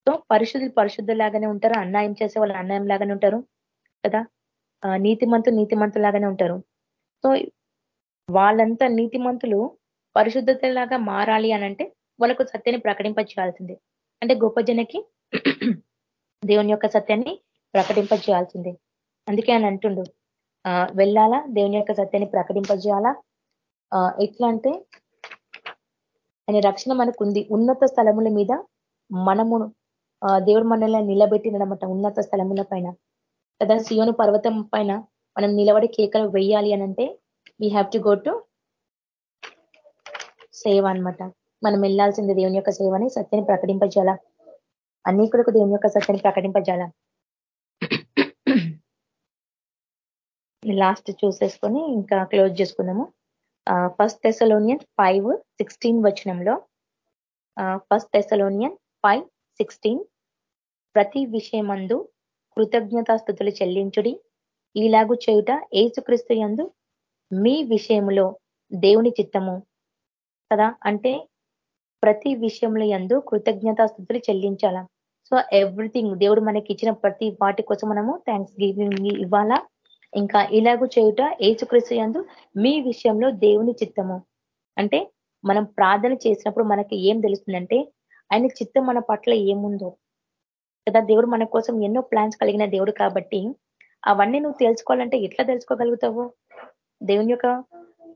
సో పరిశుద్ధులు పరిశుద్ధ లాగానే ఉంటారు అన్యాయం చేసే వాళ్ళు అన్యాయం లాగానే ఉంటారు కదా. నీతిమంతులు నీతిమంతులు లాగానే ఉంటారు. సో వాళ్ళంతా నీతిమంతులు పరిశుద్ధతలాగా మారాలి అని అంటే వాళ్ళకు సత్యాన్ని ప్రకటింపచేయాల్సిందే. అంటే గొప్ప జనకి దేవుని యొక్క సత్యాన్ని ప్రకటింపజేయాల్సిందే అందుకే ఆయన అంటుండు. వెళ్ళాలా? దేవుని యొక్క సత్యాన్ని ప్రకటింపజేయాలా? ఎట్లా అంటే ఆయన రక్షణ మనకు ఉంది ఉన్నత స్థలముల మీద మనము దేవుడు మనల్ని నిలబెట్టినమాట ఉన్నత స్థలముల పైన. కదా? సియోను పర్వతం పైన మనం నిలబడి కేకలు వెయ్యాలి అనంటే we have to go to సేవ అనమాట మనం వెళ్ళాల్సింది దేవుని యొక్క సేవని సత్యాన్ని ప్రకటింపజాల అనేకులకు దేవుని యొక్క సత్యాన్ని ప్రకటింపజాల లాస్ట్ చూసేసుకొని ఇంకా క్లోజ్ చేసుకుందాము. ఫస్ట్ థెసలోనియన్ ఫైవ్ సిక్స్టీన్ వచనంలో ఫస్ట్ థెసలోనియన్ ఫైవ్ సిక్స్టీన్ ప్రతి విషయమందు కృతజ్ఞతాస్థుతులు చెల్లించుడి. ఈలాగు చేయుట ఏసుక్రీస్తు యందు మీ విషయంలో దేవుని చిత్తము కదా? అంటే ప్రతి విషయంలో ఎందు కృతజ్ఞతాస్థుతులు చెల్లించాలా? సో ఎవ్రీథింగ్ దేవుడు మనకి ఇచ్చిన ప్రతి వాటి కోసం మనము థ్యాంక్స్ గివింగ్ ఇవ్వాలా? ఇంకా ఇలాగూ చేయుట ఏసుక్రీస్తు ఎందు మీ విషయంలో దేవుని చిత్తము. అంటే మనం ప్రార్థన చేసినప్పుడు మనకి ఏం తెలుస్తుందంటే ఆయన చిత్తం మన పట్ల ఏముందో? కదా దేవుడు మన కోసం ఎన్నో ప్లాన్స్ కలిగిన దేవుడు కాబట్టి అవన్నీ నువ్వు తెలుసుకోవాలంటే ఎట్లా తెలుసుకోగలుగుతావు? దేవుని యొక్క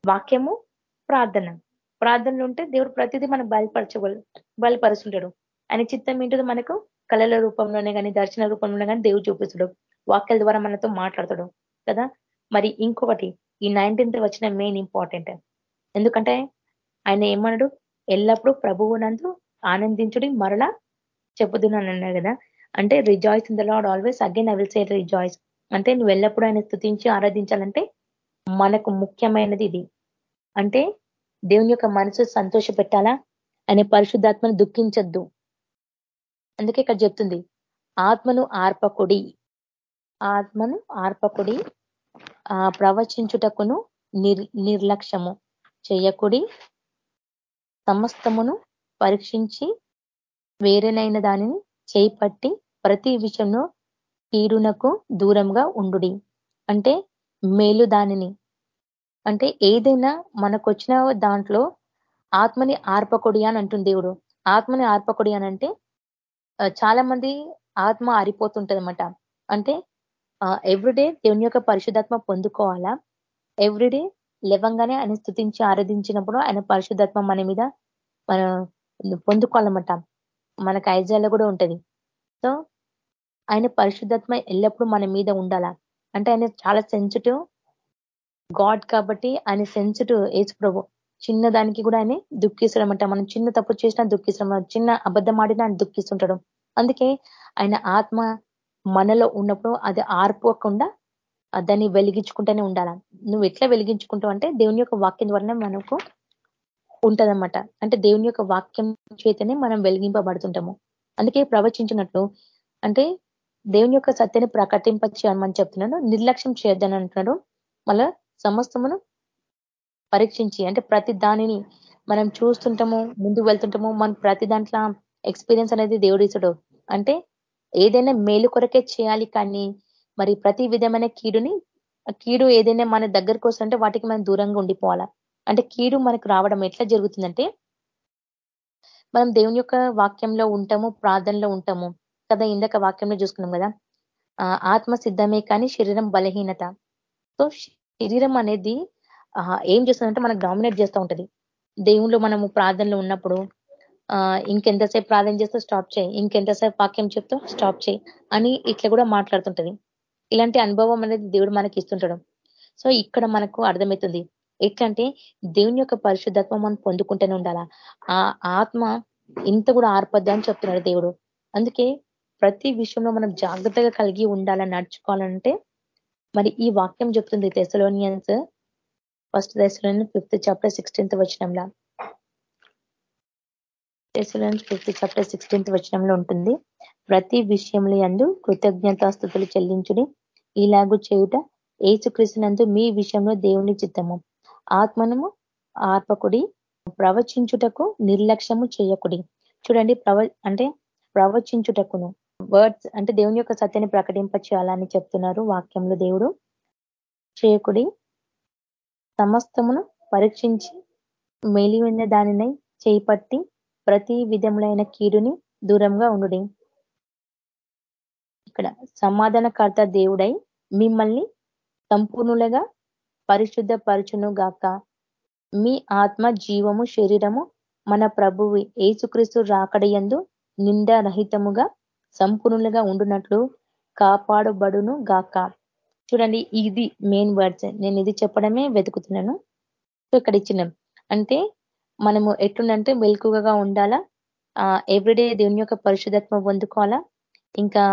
వాక్యము ప్రార్థన. ప్రార్థనలు ఉంటే దేవుడు ప్రతిదీ మనకు బయలుపరచగల బయలుపరుస్తుంటాడు. ఆయన చిత్తం ఏంటిది మనకు కళల రూపంలోనే కానీ దర్శన రూపంలోనే కానీ దేవుడు చూపిస్తాడు. వాక్యాల ద్వారా మనతో మాట్లాడతాడు. కదా? మరి ఇంకొకటి ఈ నైన్టీన్త్ వచ్చిన మెయిన్ ఇంపార్టెంట్. ఎందుకంటే ఆయన ఏమన్నాడు? ఎల్లప్పుడూ ప్రభువునందు ఆనందించుడి మరలా చెప్పుతున్నాను అన్నాడు కదా? అంటే rejoice in the Lord always again I will say rejoice అంటే నువ్వు ఎల్లప్పుడూ ఆయన స్థుతించి ఆరాధించాలంటే మనకు ముఖ్యమైనది ఇది. అంటే దేవుని యొక్క మనసు సంతోష పెట్టాలా అనే పరిశుద్ధాత్మను దుఃఖించద్దు. అందుకే ఇక్కడ చెప్తుంది ఆత్మను ఆర్పకుడి. ఆత్మను ఆర్పకుడి ఆ ప్రవచించుటకును నిర్లక్ష్యము చేయకుడి. సమస్తమును పరీక్షించి వేరేనైన దానిని చేపట్టి ప్రతి విషయంలో తీరునకు దూరంగా ఉండు అంటే మేలు దానిని అంటే ఏదైనా మనకు వచ్చిన దాంట్లో ఆత్మని ఆర్పకొడి అని అంటుంది దేవుడు. ఆత్మని ఆర్పకొడి అని అంటే చాలా మంది ఆత్మ ఆరిపోతుంటది అనమాట అంటే ఎవ్రీడే దేవుని యొక్క పరిశుధాత్మ పొందుకోవాలా? ఎవ్రీడే లేవంగానే ఆయన స్థుతించి ఆరాధించినప్పుడు ఆయన పరిశుధాత్మ మన మీద మన పొందుకోవాలన్నమాట. మనకు కైజాల్లో కూడా ఉంటది. సో ఆయన పరిశుద్ధాత్మ ఎల్లప్పుడూ మన మీద ఉండాలా? అంటే ఆయన చాలా సెన్సిటివ్ గాడ్ కాబట్టి ఆయన సెన్సిటివ్ ఏజ్ ప్రభు. చిన్న దానికి కూడా ఆయన దుఃఖిస్తాడమంట మనం చిన్న తప్పు చేసినా దుఃఖిస్తాం చిన్న అబద్ధం ఆడినా ఆయన దుఃఖిస్తుంటాడు. అందుకే ఆయన ఆత్మ మనలో ఉన్నప్పుడు అది ఆర్పోకుండా దాన్ని వెలిగించుకుంటూనే ఉండాల. నువ్వు ఎట్లా వెలిగించుకుంటావు అంటే దేవుని యొక్క వాక్యం ద్వారానే మనకు ఉంటదన్నమాట. అంటే దేవుని యొక్క వాక్యం చేతనే మనం వెలిగింపబడుతుంటాము. అందుకే ప్రవచించినట్లు అంటే దేవుని యొక్క సత్యాన్ని ప్రకటింపచేయమని చెప్తున్నాడు నిర్లక్ష్యం చేయొద్దని అంటున్నాడు. మళ్ళా సమస్తమును పరీక్షించి అంటే ప్రతి దానిని మనం చూస్తుంటాము ముందు వెళ్తుంటాము మనం ప్రతి దాంట్లో ఎక్స్పీరియన్స్ అనేది దేవుడు ఇసుడు అంటే ఏదైనా మేలు కొరకే చేయాలి కానీ మరి ప్రతి విధమైన కీడుని కీడు ఏదైనా మన దగ్గరకు వస్తుంటే వాటికి మనం దూరంగా ఉండిపోవాలా? అంటే కీడు మనకు రావడం ఎట్లా జరుగుతుందంటే మనం దేవుని యొక్క వాక్యంలో ఉంటాము ప్రార్థనలో ఉంటాము. కదా ఇందాక వాక్యంలో చూసుకున్నాం కదా. ఆత్మ సిద్ధమే కానీ శరీరం బలహీనత. సో శరీరం అనేది ఏం చేస్తుందంటే మనకు డామినేట్ చేస్తూ ఉంటది. దేవుళ్ళు మనము ప్రార్థనలో ఉన్నప్పుడు ఇంకెంతసేపు ప్రార్థన చేస్తూ స్టాప్ చేయి ఇంకెంతసేపు వాక్యం చెప్తూ స్టాప్ చేయి అని ఇట్లా కూడా మాట్లాడుతుంటది. ఇలాంటి అనుభవం అనేది దేవుడు మనకి ఇస్తుంటాడు. సో ఇక్కడ మనకు అర్థమవుతుంది. ఎట్లంటే దేవుని యొక్క పరిశుద్ధత్వం మనం పొందుకుంటూనే ఉండాలా? ఆ ఆత్మ ఇంత కూడా ఆర్పద్దు అని చెప్తున్నాడు దేవుడు. అందుకే ప్రతి విషయంలో మనం జాగ్రత్తగా కలిగి ఉండాలని నడుచుకోవాలంటే మరి ఈ వాక్యం చెప్తుంది తెసలోనియన్స్ ఫస్ట్ దశలోని ఫిఫ్త్ చాప్టర్ సిక్స్టీన్త్ వచనంలో. తెసలోనియన్స్ ఫిఫ్త్ చాప్టర్ సిక్స్టీన్త్ వచనంలో ఉంటుంది. ప్రతి విషయంలో అందు కృతజ్ఞతాస్థుతులు చెల్లించుడి. ఇలాగూ చేయుట ఏసుకృష్ణందు మీ విషయంలో దేవుని చిత్తము. ఆత్మనము ఆర్పకుడి. ప్రవచించుటకు నిర్లక్ష్యము చేయకుడి. చూడండి ప్రవ అంటే ప్రవచించుటకును. వర్డ్స్ అంటే దేవుని యొక్క సత్యాన్ని ప్రకటింప చేయాలని చెప్తున్నారు వాక్యంలో దేవుడు. చేయకుడి సమస్తమును పరీక్షించి మెలివిన దానినై చేపట్టి ప్రతి విధములైన కీడుని దూరంగా ఉండు ఇక్కడ సమాధానకర్త దేవుడై మిమ్మల్ని సంపూర్ణులుగా పరిశుద్ధ పరచును గాక మీ ఆత్మ జీవము శరీరము మన ప్రభువి ఏసుక్రీస్తు రాకడయందు నిండారహితముగా సంపూర్ణులుగా ఉండునట్లు కాపాడబడును గాక. చూడండి ఇది మెయిన్ వర్డ్స్ నేను ఇది చెప్పడమే వెతుకుతున్నాను. సో ఇక్కడ ఇచ్చినాం. అంటే మనము ఎట్లుండంటే మెలకుగా ఉండాలా? ఎవ్రీడే దేవుని యొక్క పరిశుధత్వం పొందుకోవాలా? ఇంకా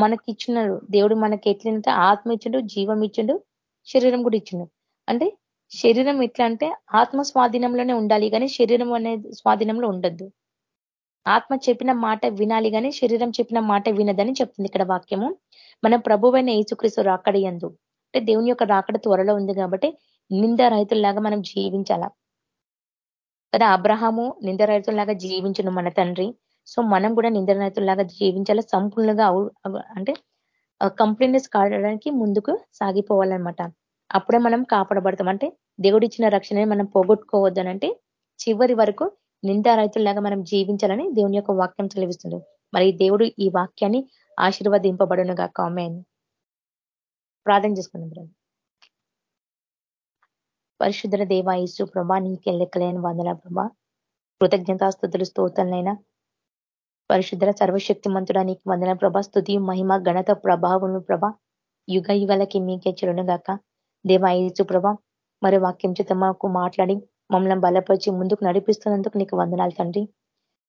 మనకిచ్చినాడు దేవుడు మనకి ఎట్లంటే ఆత్మ ఇచ్చిండు జీవం ఇచ్చిండు శరీరం కూడా ఇచ్చిండు. అంటే శరీరం ఎట్లా అంటే ఆత్మ స్వాధీనంలోనే ఉండాలి. కానీ శరీరం అనేది స్వాధీనంలో ఉండద్దు. ఆత్మ చెప్పిన మాట వినాలి కానీ శరీరం చెప్పిన మాట వినదని చెప్తుంది ఇక్కడ వాక్యము. మన ప్రభువైన యేసుక్రీస్తు రాకడ ఎందు అంటే దేవుని యొక్క రాకడ త్వరలో ఉంది కాబట్టి నింద రైతుల్లాగా మనం జీవించాల. కదా అబ్రహాము నింద రైతుల్లాగా జీవించను మన తండ్రి. సో మనం కూడా నింద రైతుల్లాగా జీవించాలా సంపూర్ణంగా అంటే కంప్లీట్నెస్ కావడానికి ముందుకు సాగిపోవాలన్నమాట. అప్పుడే మనం కాపాడబడతాం. అంటే దేవుడిచ్చిన రక్షణని మనం పోగొట్టుకోవద్దనంటే చివరి వరకు నిందా రైతుల్లాగా మనం జీవించాలని దేవుని యొక్క వాక్యం చదివిస్తుంది మరి దేవుడు ఈ వాక్యాన్ని ఆశీర్వదింపబడునుగా కామెన్ ప్రార్థన చేసుకున్నాం బ్రదర్. పరిశుద్ధ దేవాయసు ప్రభా నీకే లెక్కలేని వందల ప్రభా. కృతజ్ఞతాస్థుతులు స్తోతలనైనా పరిశుద్ధ సర్వశక్తి మంతుడా నీకు వందన ప్రభా. స్థుతి మహిమ గణత ప్రభావము ప్రభా. యుగ యుగలకి మీకే చెరునుగాక దేవాయసు ప్రభా మరి వాక్యం చేత మాకు మాట్లాడి మమ్మల్ని బలపరిచి ముందుకు నడిపిస్తున్నందుకు నీకు వందనాలు తండ్రి.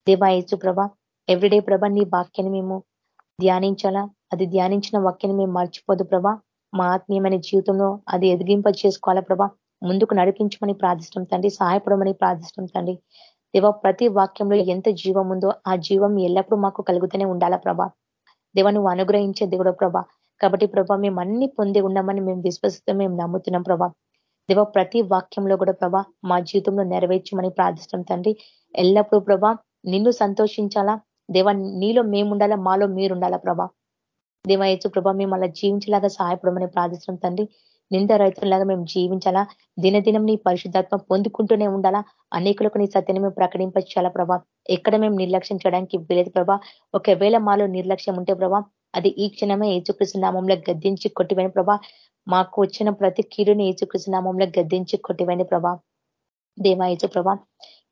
దేవాయచు ప్రభ ఎవ్రీడే ప్రభ నీ వాక్యాన్ని మేము ధ్యానించాలా? అది ధ్యానించిన వాక్యాన్ని మేము మర్చిపోదు ప్రభా. మా ఆత్మీయమైన జీవితంలో అది ఎదిగింప చేసుకోవాలా ప్రభా? ముందుకు నడిపించమని ప్రార్థిస్తాం తండ్రి. సహాయపడమని ప్రార్థిస్తాం తండ్రి. దేవ ప్రతి వాక్యంలో ఎంత జీవం ఉందో ఆ జీవం ఎల్లప్పుడూ మాకు కలుగుతూనే ఉండాలా ప్రభా? దేవ నువ్వు అనుగ్రహించే దేవుడో ప్రభా? కాబట్టి ప్రభా మేము అన్ని పొంది ఉన్నామని మేము విశ్వసిస్తే మేము నమ్ముతున్నాం ప్రభా. దేవ ప్రతి వాక్యంలో కూడా ప్రభా మా జీవితంలో నెరవేర్చమని ప్రార్థిస్తాం తండ్రి. ఎల్లప్పుడూ ప్రభా నిన్ను సంతోషించాలా? దేవ నీలో మేముండాలా? మాలో మీరుండాలా ప్రభా? దేవ ప్రభా మేము అలా జీవించేలాగా సహాయపడమని ప్రార్థిస్తాం తండ్రి. నింద రైతులాగా మేము జీవించాలా? దినదినం నీ పరిశుద్ధాత్మ పొందుకుంటూనే ఉండాలా? అనేకులకు నీ సత్యాన్ని మేము ప్రకటించాలా ప్రభా? ఎక్కడ మేము నిర్లక్ష్యం చేయడానికి వీలేదు ప్రభా. ఒకవేళ మాలో నిర్లక్ష్యం ఉంటే ప్రభా అది ఈ క్షణమే ఏచుకృష్ణ నామంలో గద్దించి కొట్టివైన ప్రభా. మాకు వచ్చిన ప్రతి కీడుని ఏచుకృష్ణ నామంలో గద్దించి కొట్టివైన ప్రభా. దేవా ఏచు ప్రభా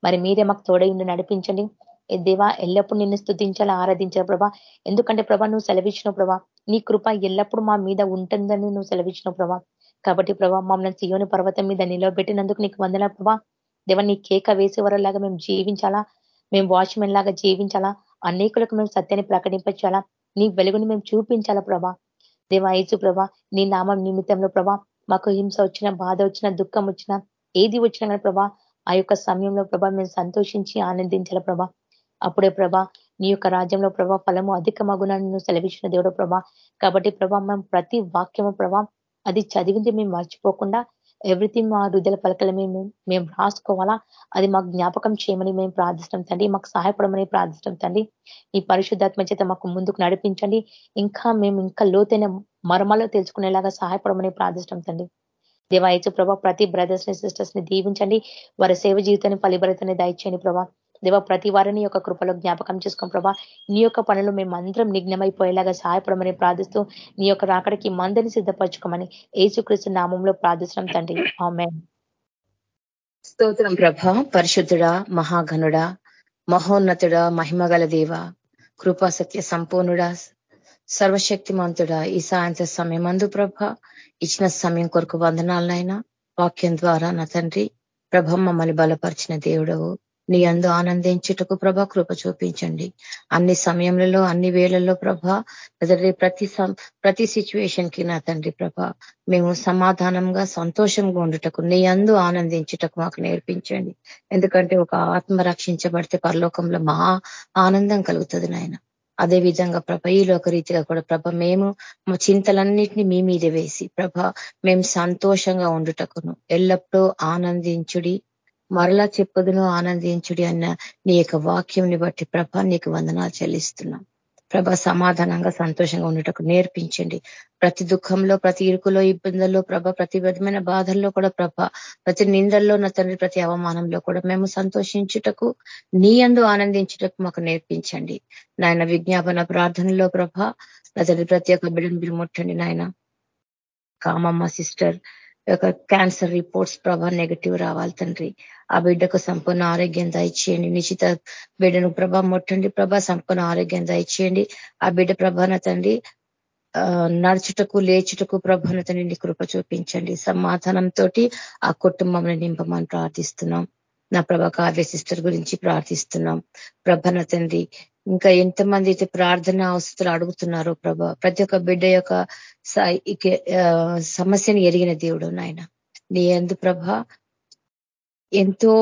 మరి మీరే మాకు తోడైండి నడిపించండి. దేవా ఎల్లప్పుడు నిన్ను స్థుతించాలి ఆరాధించాలి ప్రభా. ఎందుకంటే ప్రభా నువ్వు సెలవిచ్చిన ప్రభా. నీ కృప ఎల్లప్పుడు మా మీద ఉంటుందని నువ్వు సెలవిచ్చిన ప్రభా. కాబట్టి ప్రభా మమ్మల్ని సియోని పర్వతం మీద నిలవబెట్టినందుకు నీకు వందల ప్రభా. దేవ నీ కేక వేసే వరలాగా మేము జీవించాలా? మేము వాచ్మెన్ లాగా జీవించాలా? అనేకులకు మేము సత్యాన్ని ప్రకటించాలా నీ వెలుగుని మేము చూపించాలా ప్రభా? దేవా యేసు ప్రభా నీ నామం నిమిత్తంలో ప్రభా మాకు హింస వచ్చిన బాధ వచ్చిన దుఃఖం వచ్చిన ఏది వచ్చినా కానీ ప్రభా ఆ యొక్క సమయంలో ప్రభా మేము సంతోషించి ఆనందించాల ప్రభా? అప్పుడే ప్రభా నీ యొక్క రాజ్యంలో ప్రభా ఫలము అధిక మగునను సెలవిచ్చిన దేవుడు ప్రభా. కాబట్టి ప్రభా మేము ప్రతి వాక్యము ప్రభా అది చదివింది మేము మర్చిపోకుండా ఎవ్రీథింగ్ మా హృదయ పలకల మేము మేము రాసుకోవాలా? అది మాకు జ్ఞాపకం చేయమని మేము ప్రార్థిస్తాం తండ్రి. మాకు సహాయపడమని ప్రార్థిస్తాం తండ్రి. ఈ పరిశుద్ధాత్మ చేత మాకు ముందుకు నడిపించండి. ఇంకా మేము ఇంకా లోతైన మర్మాలో తెలుసుకునేలాగా సహాయపడమని ప్రార్థిస్తాం తండ్రి. దేవాయచు ప్రభా ప్రతి బ్రదర్స్ని సిస్టర్స్ని దీవించండి. వారి సేవ జీవితాన్ని ఫలిభరితని దయచేయండి ప్రభా. దేవ ప్రతి వారిని యొక్క కృపలో జ్ఞాపకం చేసుకోం ప్రభా నీ యొక్క పనులు మేము నిఘ్నమైపోయేలాగా సహాయపడమని ప్రార్థిస్తూ నీ యొక్క రాకడికి మందని సిద్ధపరచుకోమని ఏసుక్రీస్తు నామంలో ప్రార్థిస్తున్నాం తండ్రి. ఆమె స్తోత్రం ప్రభ పరిశుద్ధుడా మహాఘనుడా మహోన్నతుడా మహిమగల దేవ కృపా సత్య సంపూర్ణుడా సర్వశక్తిమంతుడా ఈ సాయంత్ర సమయమందు ప్రభ ఇచ్చిన సమయం కొరకు వందనాలనైనా వాక్యం ద్వారా నా తండ్రి ప్రభ మమ్మల్ని బలపరిచిన దేవుడవు. నీ అందు ఆనందించుటకు ప్రభ కృప చూపించండి. అన్ని సమయంలో అన్ని వేళల్లో ప్రభ ప్రతి ప్రతి సిచ్యువేషన్కి నా తండ్రి ప్రభ మేము సమాధానంగా సంతోషంగా ఉండుటకు నీ అందు ఆనందించుటకు మాకు నేర్పించండి. ఎందుకంటే ఒక ఆత్మ రక్షించబడితే పరలోకంలో మహా ఆనందం కలుగుతుంది నాయన. అదే విధంగా ప్రభ ఈ లోక రీతిగా కూడా ప్రభ మేము మా చింతలన్నిటినీ మీ మీద వేసి ప్రభ మేము సంతోషంగా ఉండుటకును ఎల్లప్పుడూ ఆనందించుడి మరలా చెప్పదును ఆనందించుడి అన్న నీ యొక్క వాక్యంని బట్టి ప్రభ నీకు వందనాలు చెల్లిస్తున్నాం. ప్రభ సమాధానంగా సంతోషంగా ఉండటకు నేర్పించండి. ప్రతి దుఃఖంలో ప్రతి ఇరుకులో ఇబ్బందుల్లో ప్రభ ప్రతి విధమైన బాధల్లో కూడా ప్రభ ప్రతి నిందల్లో నా తండ్రి ప్రతి అవమానంలో కూడా మేము సంతోషించుటకు నీ అందు ఆనందించుటకు మాకు నేర్పించండి. నాయన విజ్ఞాపన ప్రార్థనలో ప్రభ నా తండ్రి ప్రతి ఒక్క బిడ్డను మీరు ముట్టండి నాయన. కామమ్మ సిస్టర్ యొక్క క్యాన్సర్ రిపోర్ట్స్ ప్రభా నెగిటివ్ రావాలి తండ్రి. ఆ బిడ్డకు సంపూర్ణ ఆరోగ్యం దయచేయండి. నిశ్చిత బిడ్డను ప్రభా ముట్టండి ప్రభా. సంపూర్ణ ఆరోగ్యం దయచేయండి. ఆ బిడ్డ ప్రభాన తండ్రి నడుచుటకు లేచుటకు ప్రభాన తండ్రి కృప చూపించండి. సమాధానంతో ఆ కుటుంబంలో నింపమని ప్రార్థిస్తున్నాం. నా ప్రభా కావ్య సిస్టర్ గురించి ప్రార్థిస్తున్నాం. ప్రభన తండ్రి ఇంకా ఎంతమంది అయితే ప్రార్థన అవసరాలు అడుగుతున్నారో ప్రభ ప్రతి ఒక్క బిడ్డ యొక్క సమస్యను ఎరిగిన దేవుడు నాయన. నీ ఎందు ప్రభ ఎంతో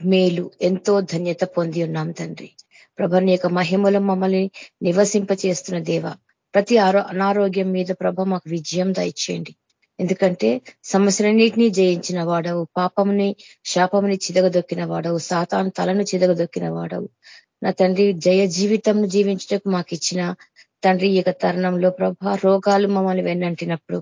మేలు ఎంతో ధన్యత పొంది ఉన్నాం తండ్రి. ప్రభ నీ యొక్క మహిమలో మమ్మల్ని నివసింప చేస్తున్న దేవ ప్రతి అనారోగ్యం మీద ప్రభ మాకు విజయం దయచేయండి. ఎందుకంటే సమస్యలన్నింటినీ జయించిన వాడవు పాపముని శాపముని చిదగదొక్కిన వాడవు సాతాను తలను చిదగదొక్కిన వాడవు. నా తండ్రి జయ జీవితం జీవించటకు మాకు ఇచ్చిన తండ్రి ఈ తరుణంలో ప్రభ రోగాలు మమ్మల్ని వెన్నంటినప్పుడు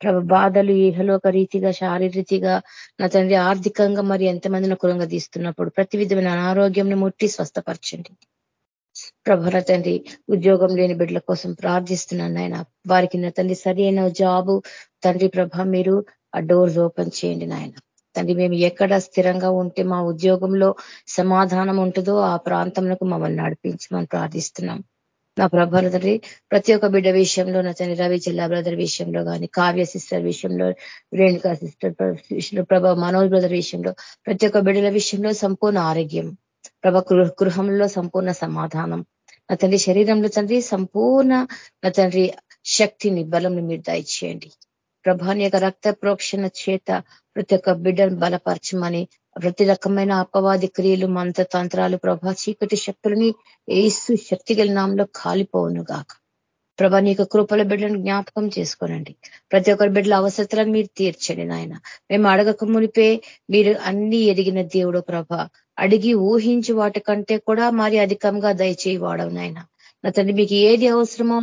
ప్రభ బాధలు ఈహలోక రీతిగా శారీరరీతిగా నా తండ్రి ఆర్థికంగా మరి ఎంతమందిని కులంగా తీస్తున్నప్పుడు ప్రతి విధమైన అనారోగ్యంని ముట్టి స్వస్థపరచండి. ప్రభల తండ్రి ఉద్యోగం లేని బిడ్డల కోసం ప్రార్థిస్తున్నాను ఆయన వారికి నా తండ్రి సరి జాబు తండ్రి ప్రభ మీరు ఆ డోర్స్ ఓపెన్ చేయండి నాయన. తండ్రి మేము ఎక్కడ స్థిరంగా ఉంటే మా ఉద్యోగంలో సమాధానం ఉంటుందో ఆ ప్రాంతంలో మమ్మల్ని నడిపించమని ప్రార్థిస్తున్నాం. నా ప్రభాల తండ్రి ప్రతి ఒక్క బిడ్డ విషయంలో నా తండ్రి రవి జిల్లా బ్రదర్ విషయంలో కానీ కావ్య సిస్టర్ విషయంలో రేణుకా సిస్టర్ విషయంలో ప్రభ మనోజ్ బ్రదర్ విషయంలో ప్రతి ఒక్క బిడ్డల విషయంలో సంపూర్ణ ఆరోగ్యం. ప్రభ గృహంలో సంపూర్ణ సమాధానం. నా తండ్రి శరీరంలో తండ్రి సంపూర్ణ నా తండ్రి శక్తిని బలం మీరు దయచేయండి. ప్రభాని యొక్క రక్త ప్రోక్షణ చేత ప్రతి ఒక్క బిడ్డను బలపరచమని ప్రతి రకమైన అపవాది క్రియలు మంత తంత్రాలు ప్రభా చీకటి శక్తులని ఏసు శక్తి నామంలో కాలిపోవును గాక. ప్రభా యొక్క కృపల బిడ్డలను జ్ఞాపకం చేసుకోనండి. ప్రతి ఒక్కరి బిడ్డల అవసరాలను మీరు తీర్చండి నాయన. మేము అడగక మునిపే మీరు అన్ని ఎదిగిన దేవుడు ప్రభ. అడిగి ఊహించి వాటికంటే కూడా మరి అధికంగా దయచేయి వాడవు నాయన. నా తండ్రి మీకు ఏది అవసరమో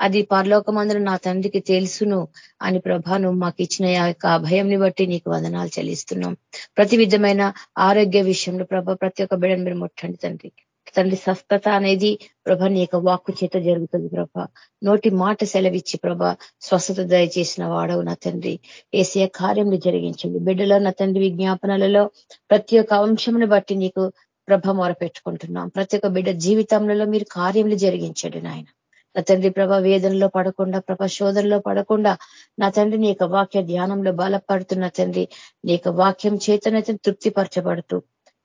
అది పరలోకమందులు నా తండ్రికి తెలుసును అని ప్రభా నువ్వు మాకు ఇచ్చిన యొక్క అభయంని బట్టి నీకు వందనాలు చెల్లిస్తున్నాం. ప్రతి విధమైన ఆరోగ్య విషయంలో ప్రభ ప్రతి ఒక్క బిడ్డను మీరు ముట్టండి తండ్రి. తండ్రి స్వస్థత అనేది ప్రభ నీ యొక్క వాక్కు చేత జరుగుతుంది ప్రభ. నోటి మాట సెలవిచ్చి ప్రభ స్వస్థత దయచేసిన వాడవు నా తండ్రి. ఏసీయ కార్యం జరిగించండి. బిడ్డలో నా తండ్రి విజ్ఞాపనలలో ప్రతి ఒక్క అంశంని బట్టి నీకు ప్రభ పెట్టుకుంటున్నాం. ప్రతి ఒక్క బిడ్డ జీవితంలో మీరు కార్యములు జరిగించండి నాయన. నా తండ్రి ప్రభ వేదనలో పడకుండా ప్రభ శోధనలో పడకుండా నా తండ్రి నీ యొక్క వాక్య ధ్యానంలో బలపడుతున్న తండ్రి నీ యొక్క వాక్యం చేతనైతే తృప్తిపరచబడుతూ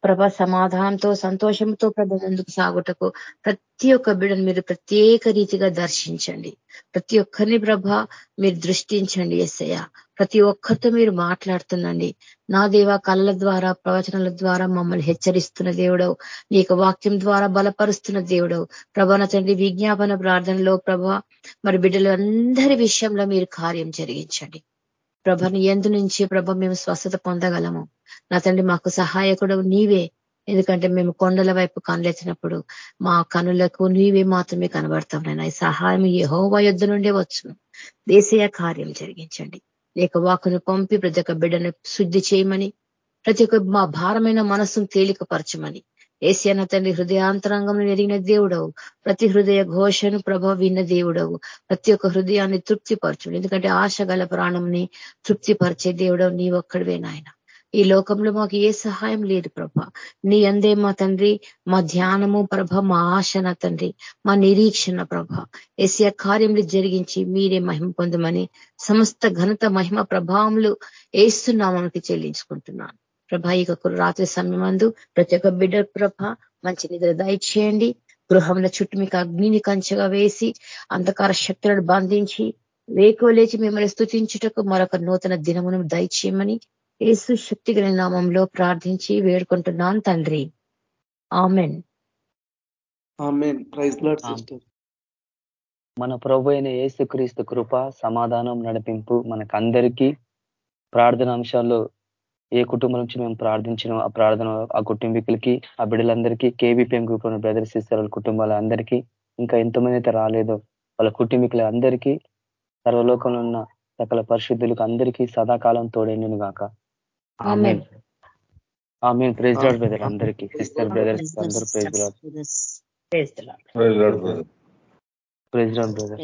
ప్రభ సమాధానంతో సంతోషంతో ప్రభ ముందుకు సాగుటకు ప్రతి ఒక్క బిడ్డను మీరు ప్రత్యేక రీతిగా దర్శించండి. ప్రతి ఒక్కరిని ప్రభ మీరు దృష్టించండి ఎస్సయ్య ప్రతి ఒక్కరితో మీరు మాట్లాడుతుండండి. నా దేవ కళ్ళ ద్వారా ప్రవచనాల ద్వారా మమ్మల్ని హెచ్చరిస్తున్న దేవుడవు. నీ వాక్యం ద్వారా బలపరుస్తున్న దేవుడవు. ప్రభా తండ్రి విజ్ఞాపన ప్రార్థనలో ప్రభ మరి బిడ్డలు అందరి విషయంలో మీరు కార్యం జరిగించండి. ప్రభని ఎందు నుంచి ప్రభ మేము స్వస్థత పొందగలము. నా తండ్రి మాకు సహాయకుడు నీవే. ఎందుకంటే మేము కొండల వైపు కనులెత్తినప్పుడు మా కనులకు నీవే మాత్రమే కనబడతాం ఈ సహాయం యహోవా యుద్ధ నుండే వచ్చును. దేశీయ కార్యం జరిగించండి. లేక వాకును పంపి ప్రతి ఒక్క బిడ్డను శుద్ధి చేయమని ప్రతి ఒక్క మా భారమైన మనస్సును తేలికపరచమని ఏసియన తండ్రి హృదయాంతరంగంలో ఎరిగిన దేవుడవు. ప్రతి హృదయ ఘోషను ప్రభ విన్న దేవుడవు. ప్రతి ఒక్క హృదయాన్ని తృప్తిపరచు ఎందుకంటే ఆశ గల ప్రాణంని తృప్తిపరిచే దేవుడవు నీ ఒక్కడివే నాయన. ఈ లోకంలో మాకు ఏ సహాయం లేదు ప్రభ. నీ అందే మా తండ్రి మా ధ్యానము ప్రభ మా ఆశన తండ్రి మా నిరీక్షణ ప్రభ. ఏసియా కార్యములు జరిగించి మీరే మహిమ పొందమని సమస్త ఘనత మహిమ ప్రభావములు ఏస్తున్నామనికి చెల్లించుకుంటున్నాను. ప్రభ ఇక రాత్రి సమయమందు ప్రతి ఒక్క బిడ్డ ప్రభ మంచి నిద్ర దయచేయండి గృహంలో చుట్టూ మీకు అగ్నిని కంచగా వేసి అంధకార శక్తులను బంధించి వేకువ లేచి మిమ్మల్ని స్థుతించుటకు మరొక నూతన దినమును దయచేయమని ఏసు శక్తి నామంలో ప్రార్థించి వేడుకుంటున్నాను తండ్రి. ఆమెన్. మన ప్రభు అయిన ఏసుక్రీస్తు కృప సమాధానం నడిపింపు మనకందరికీ ప్రార్థన అంశాల్లో ఏ కుటుంబం నుంచి మేము ప్రార్థించిన ఆ ప్రార్థన ఆ కుటుంబీకులకి ఆ బిడ్డలందరికీ కేబీపీఎం గ్రూప్లో బ్రదర్స్ సిస్టర్ వాళ్ళ కుటుంబాలందరికీ ఇంకా ఎంతమంది అయితే రాలేదో వాళ్ళ కుటుంబీకుల అందరికీ సర్వలోకంలో ఉన్న సకల పరిశుద్ధులకు అందరికీ సదాకాలం తోడైనను గాక. ఆమె ప్రైజ్ లాడ్ బ్రదర్ అందరికీ సిస్టర్ బ్రదర్స్ అందరూ praise Lord praise Lord brother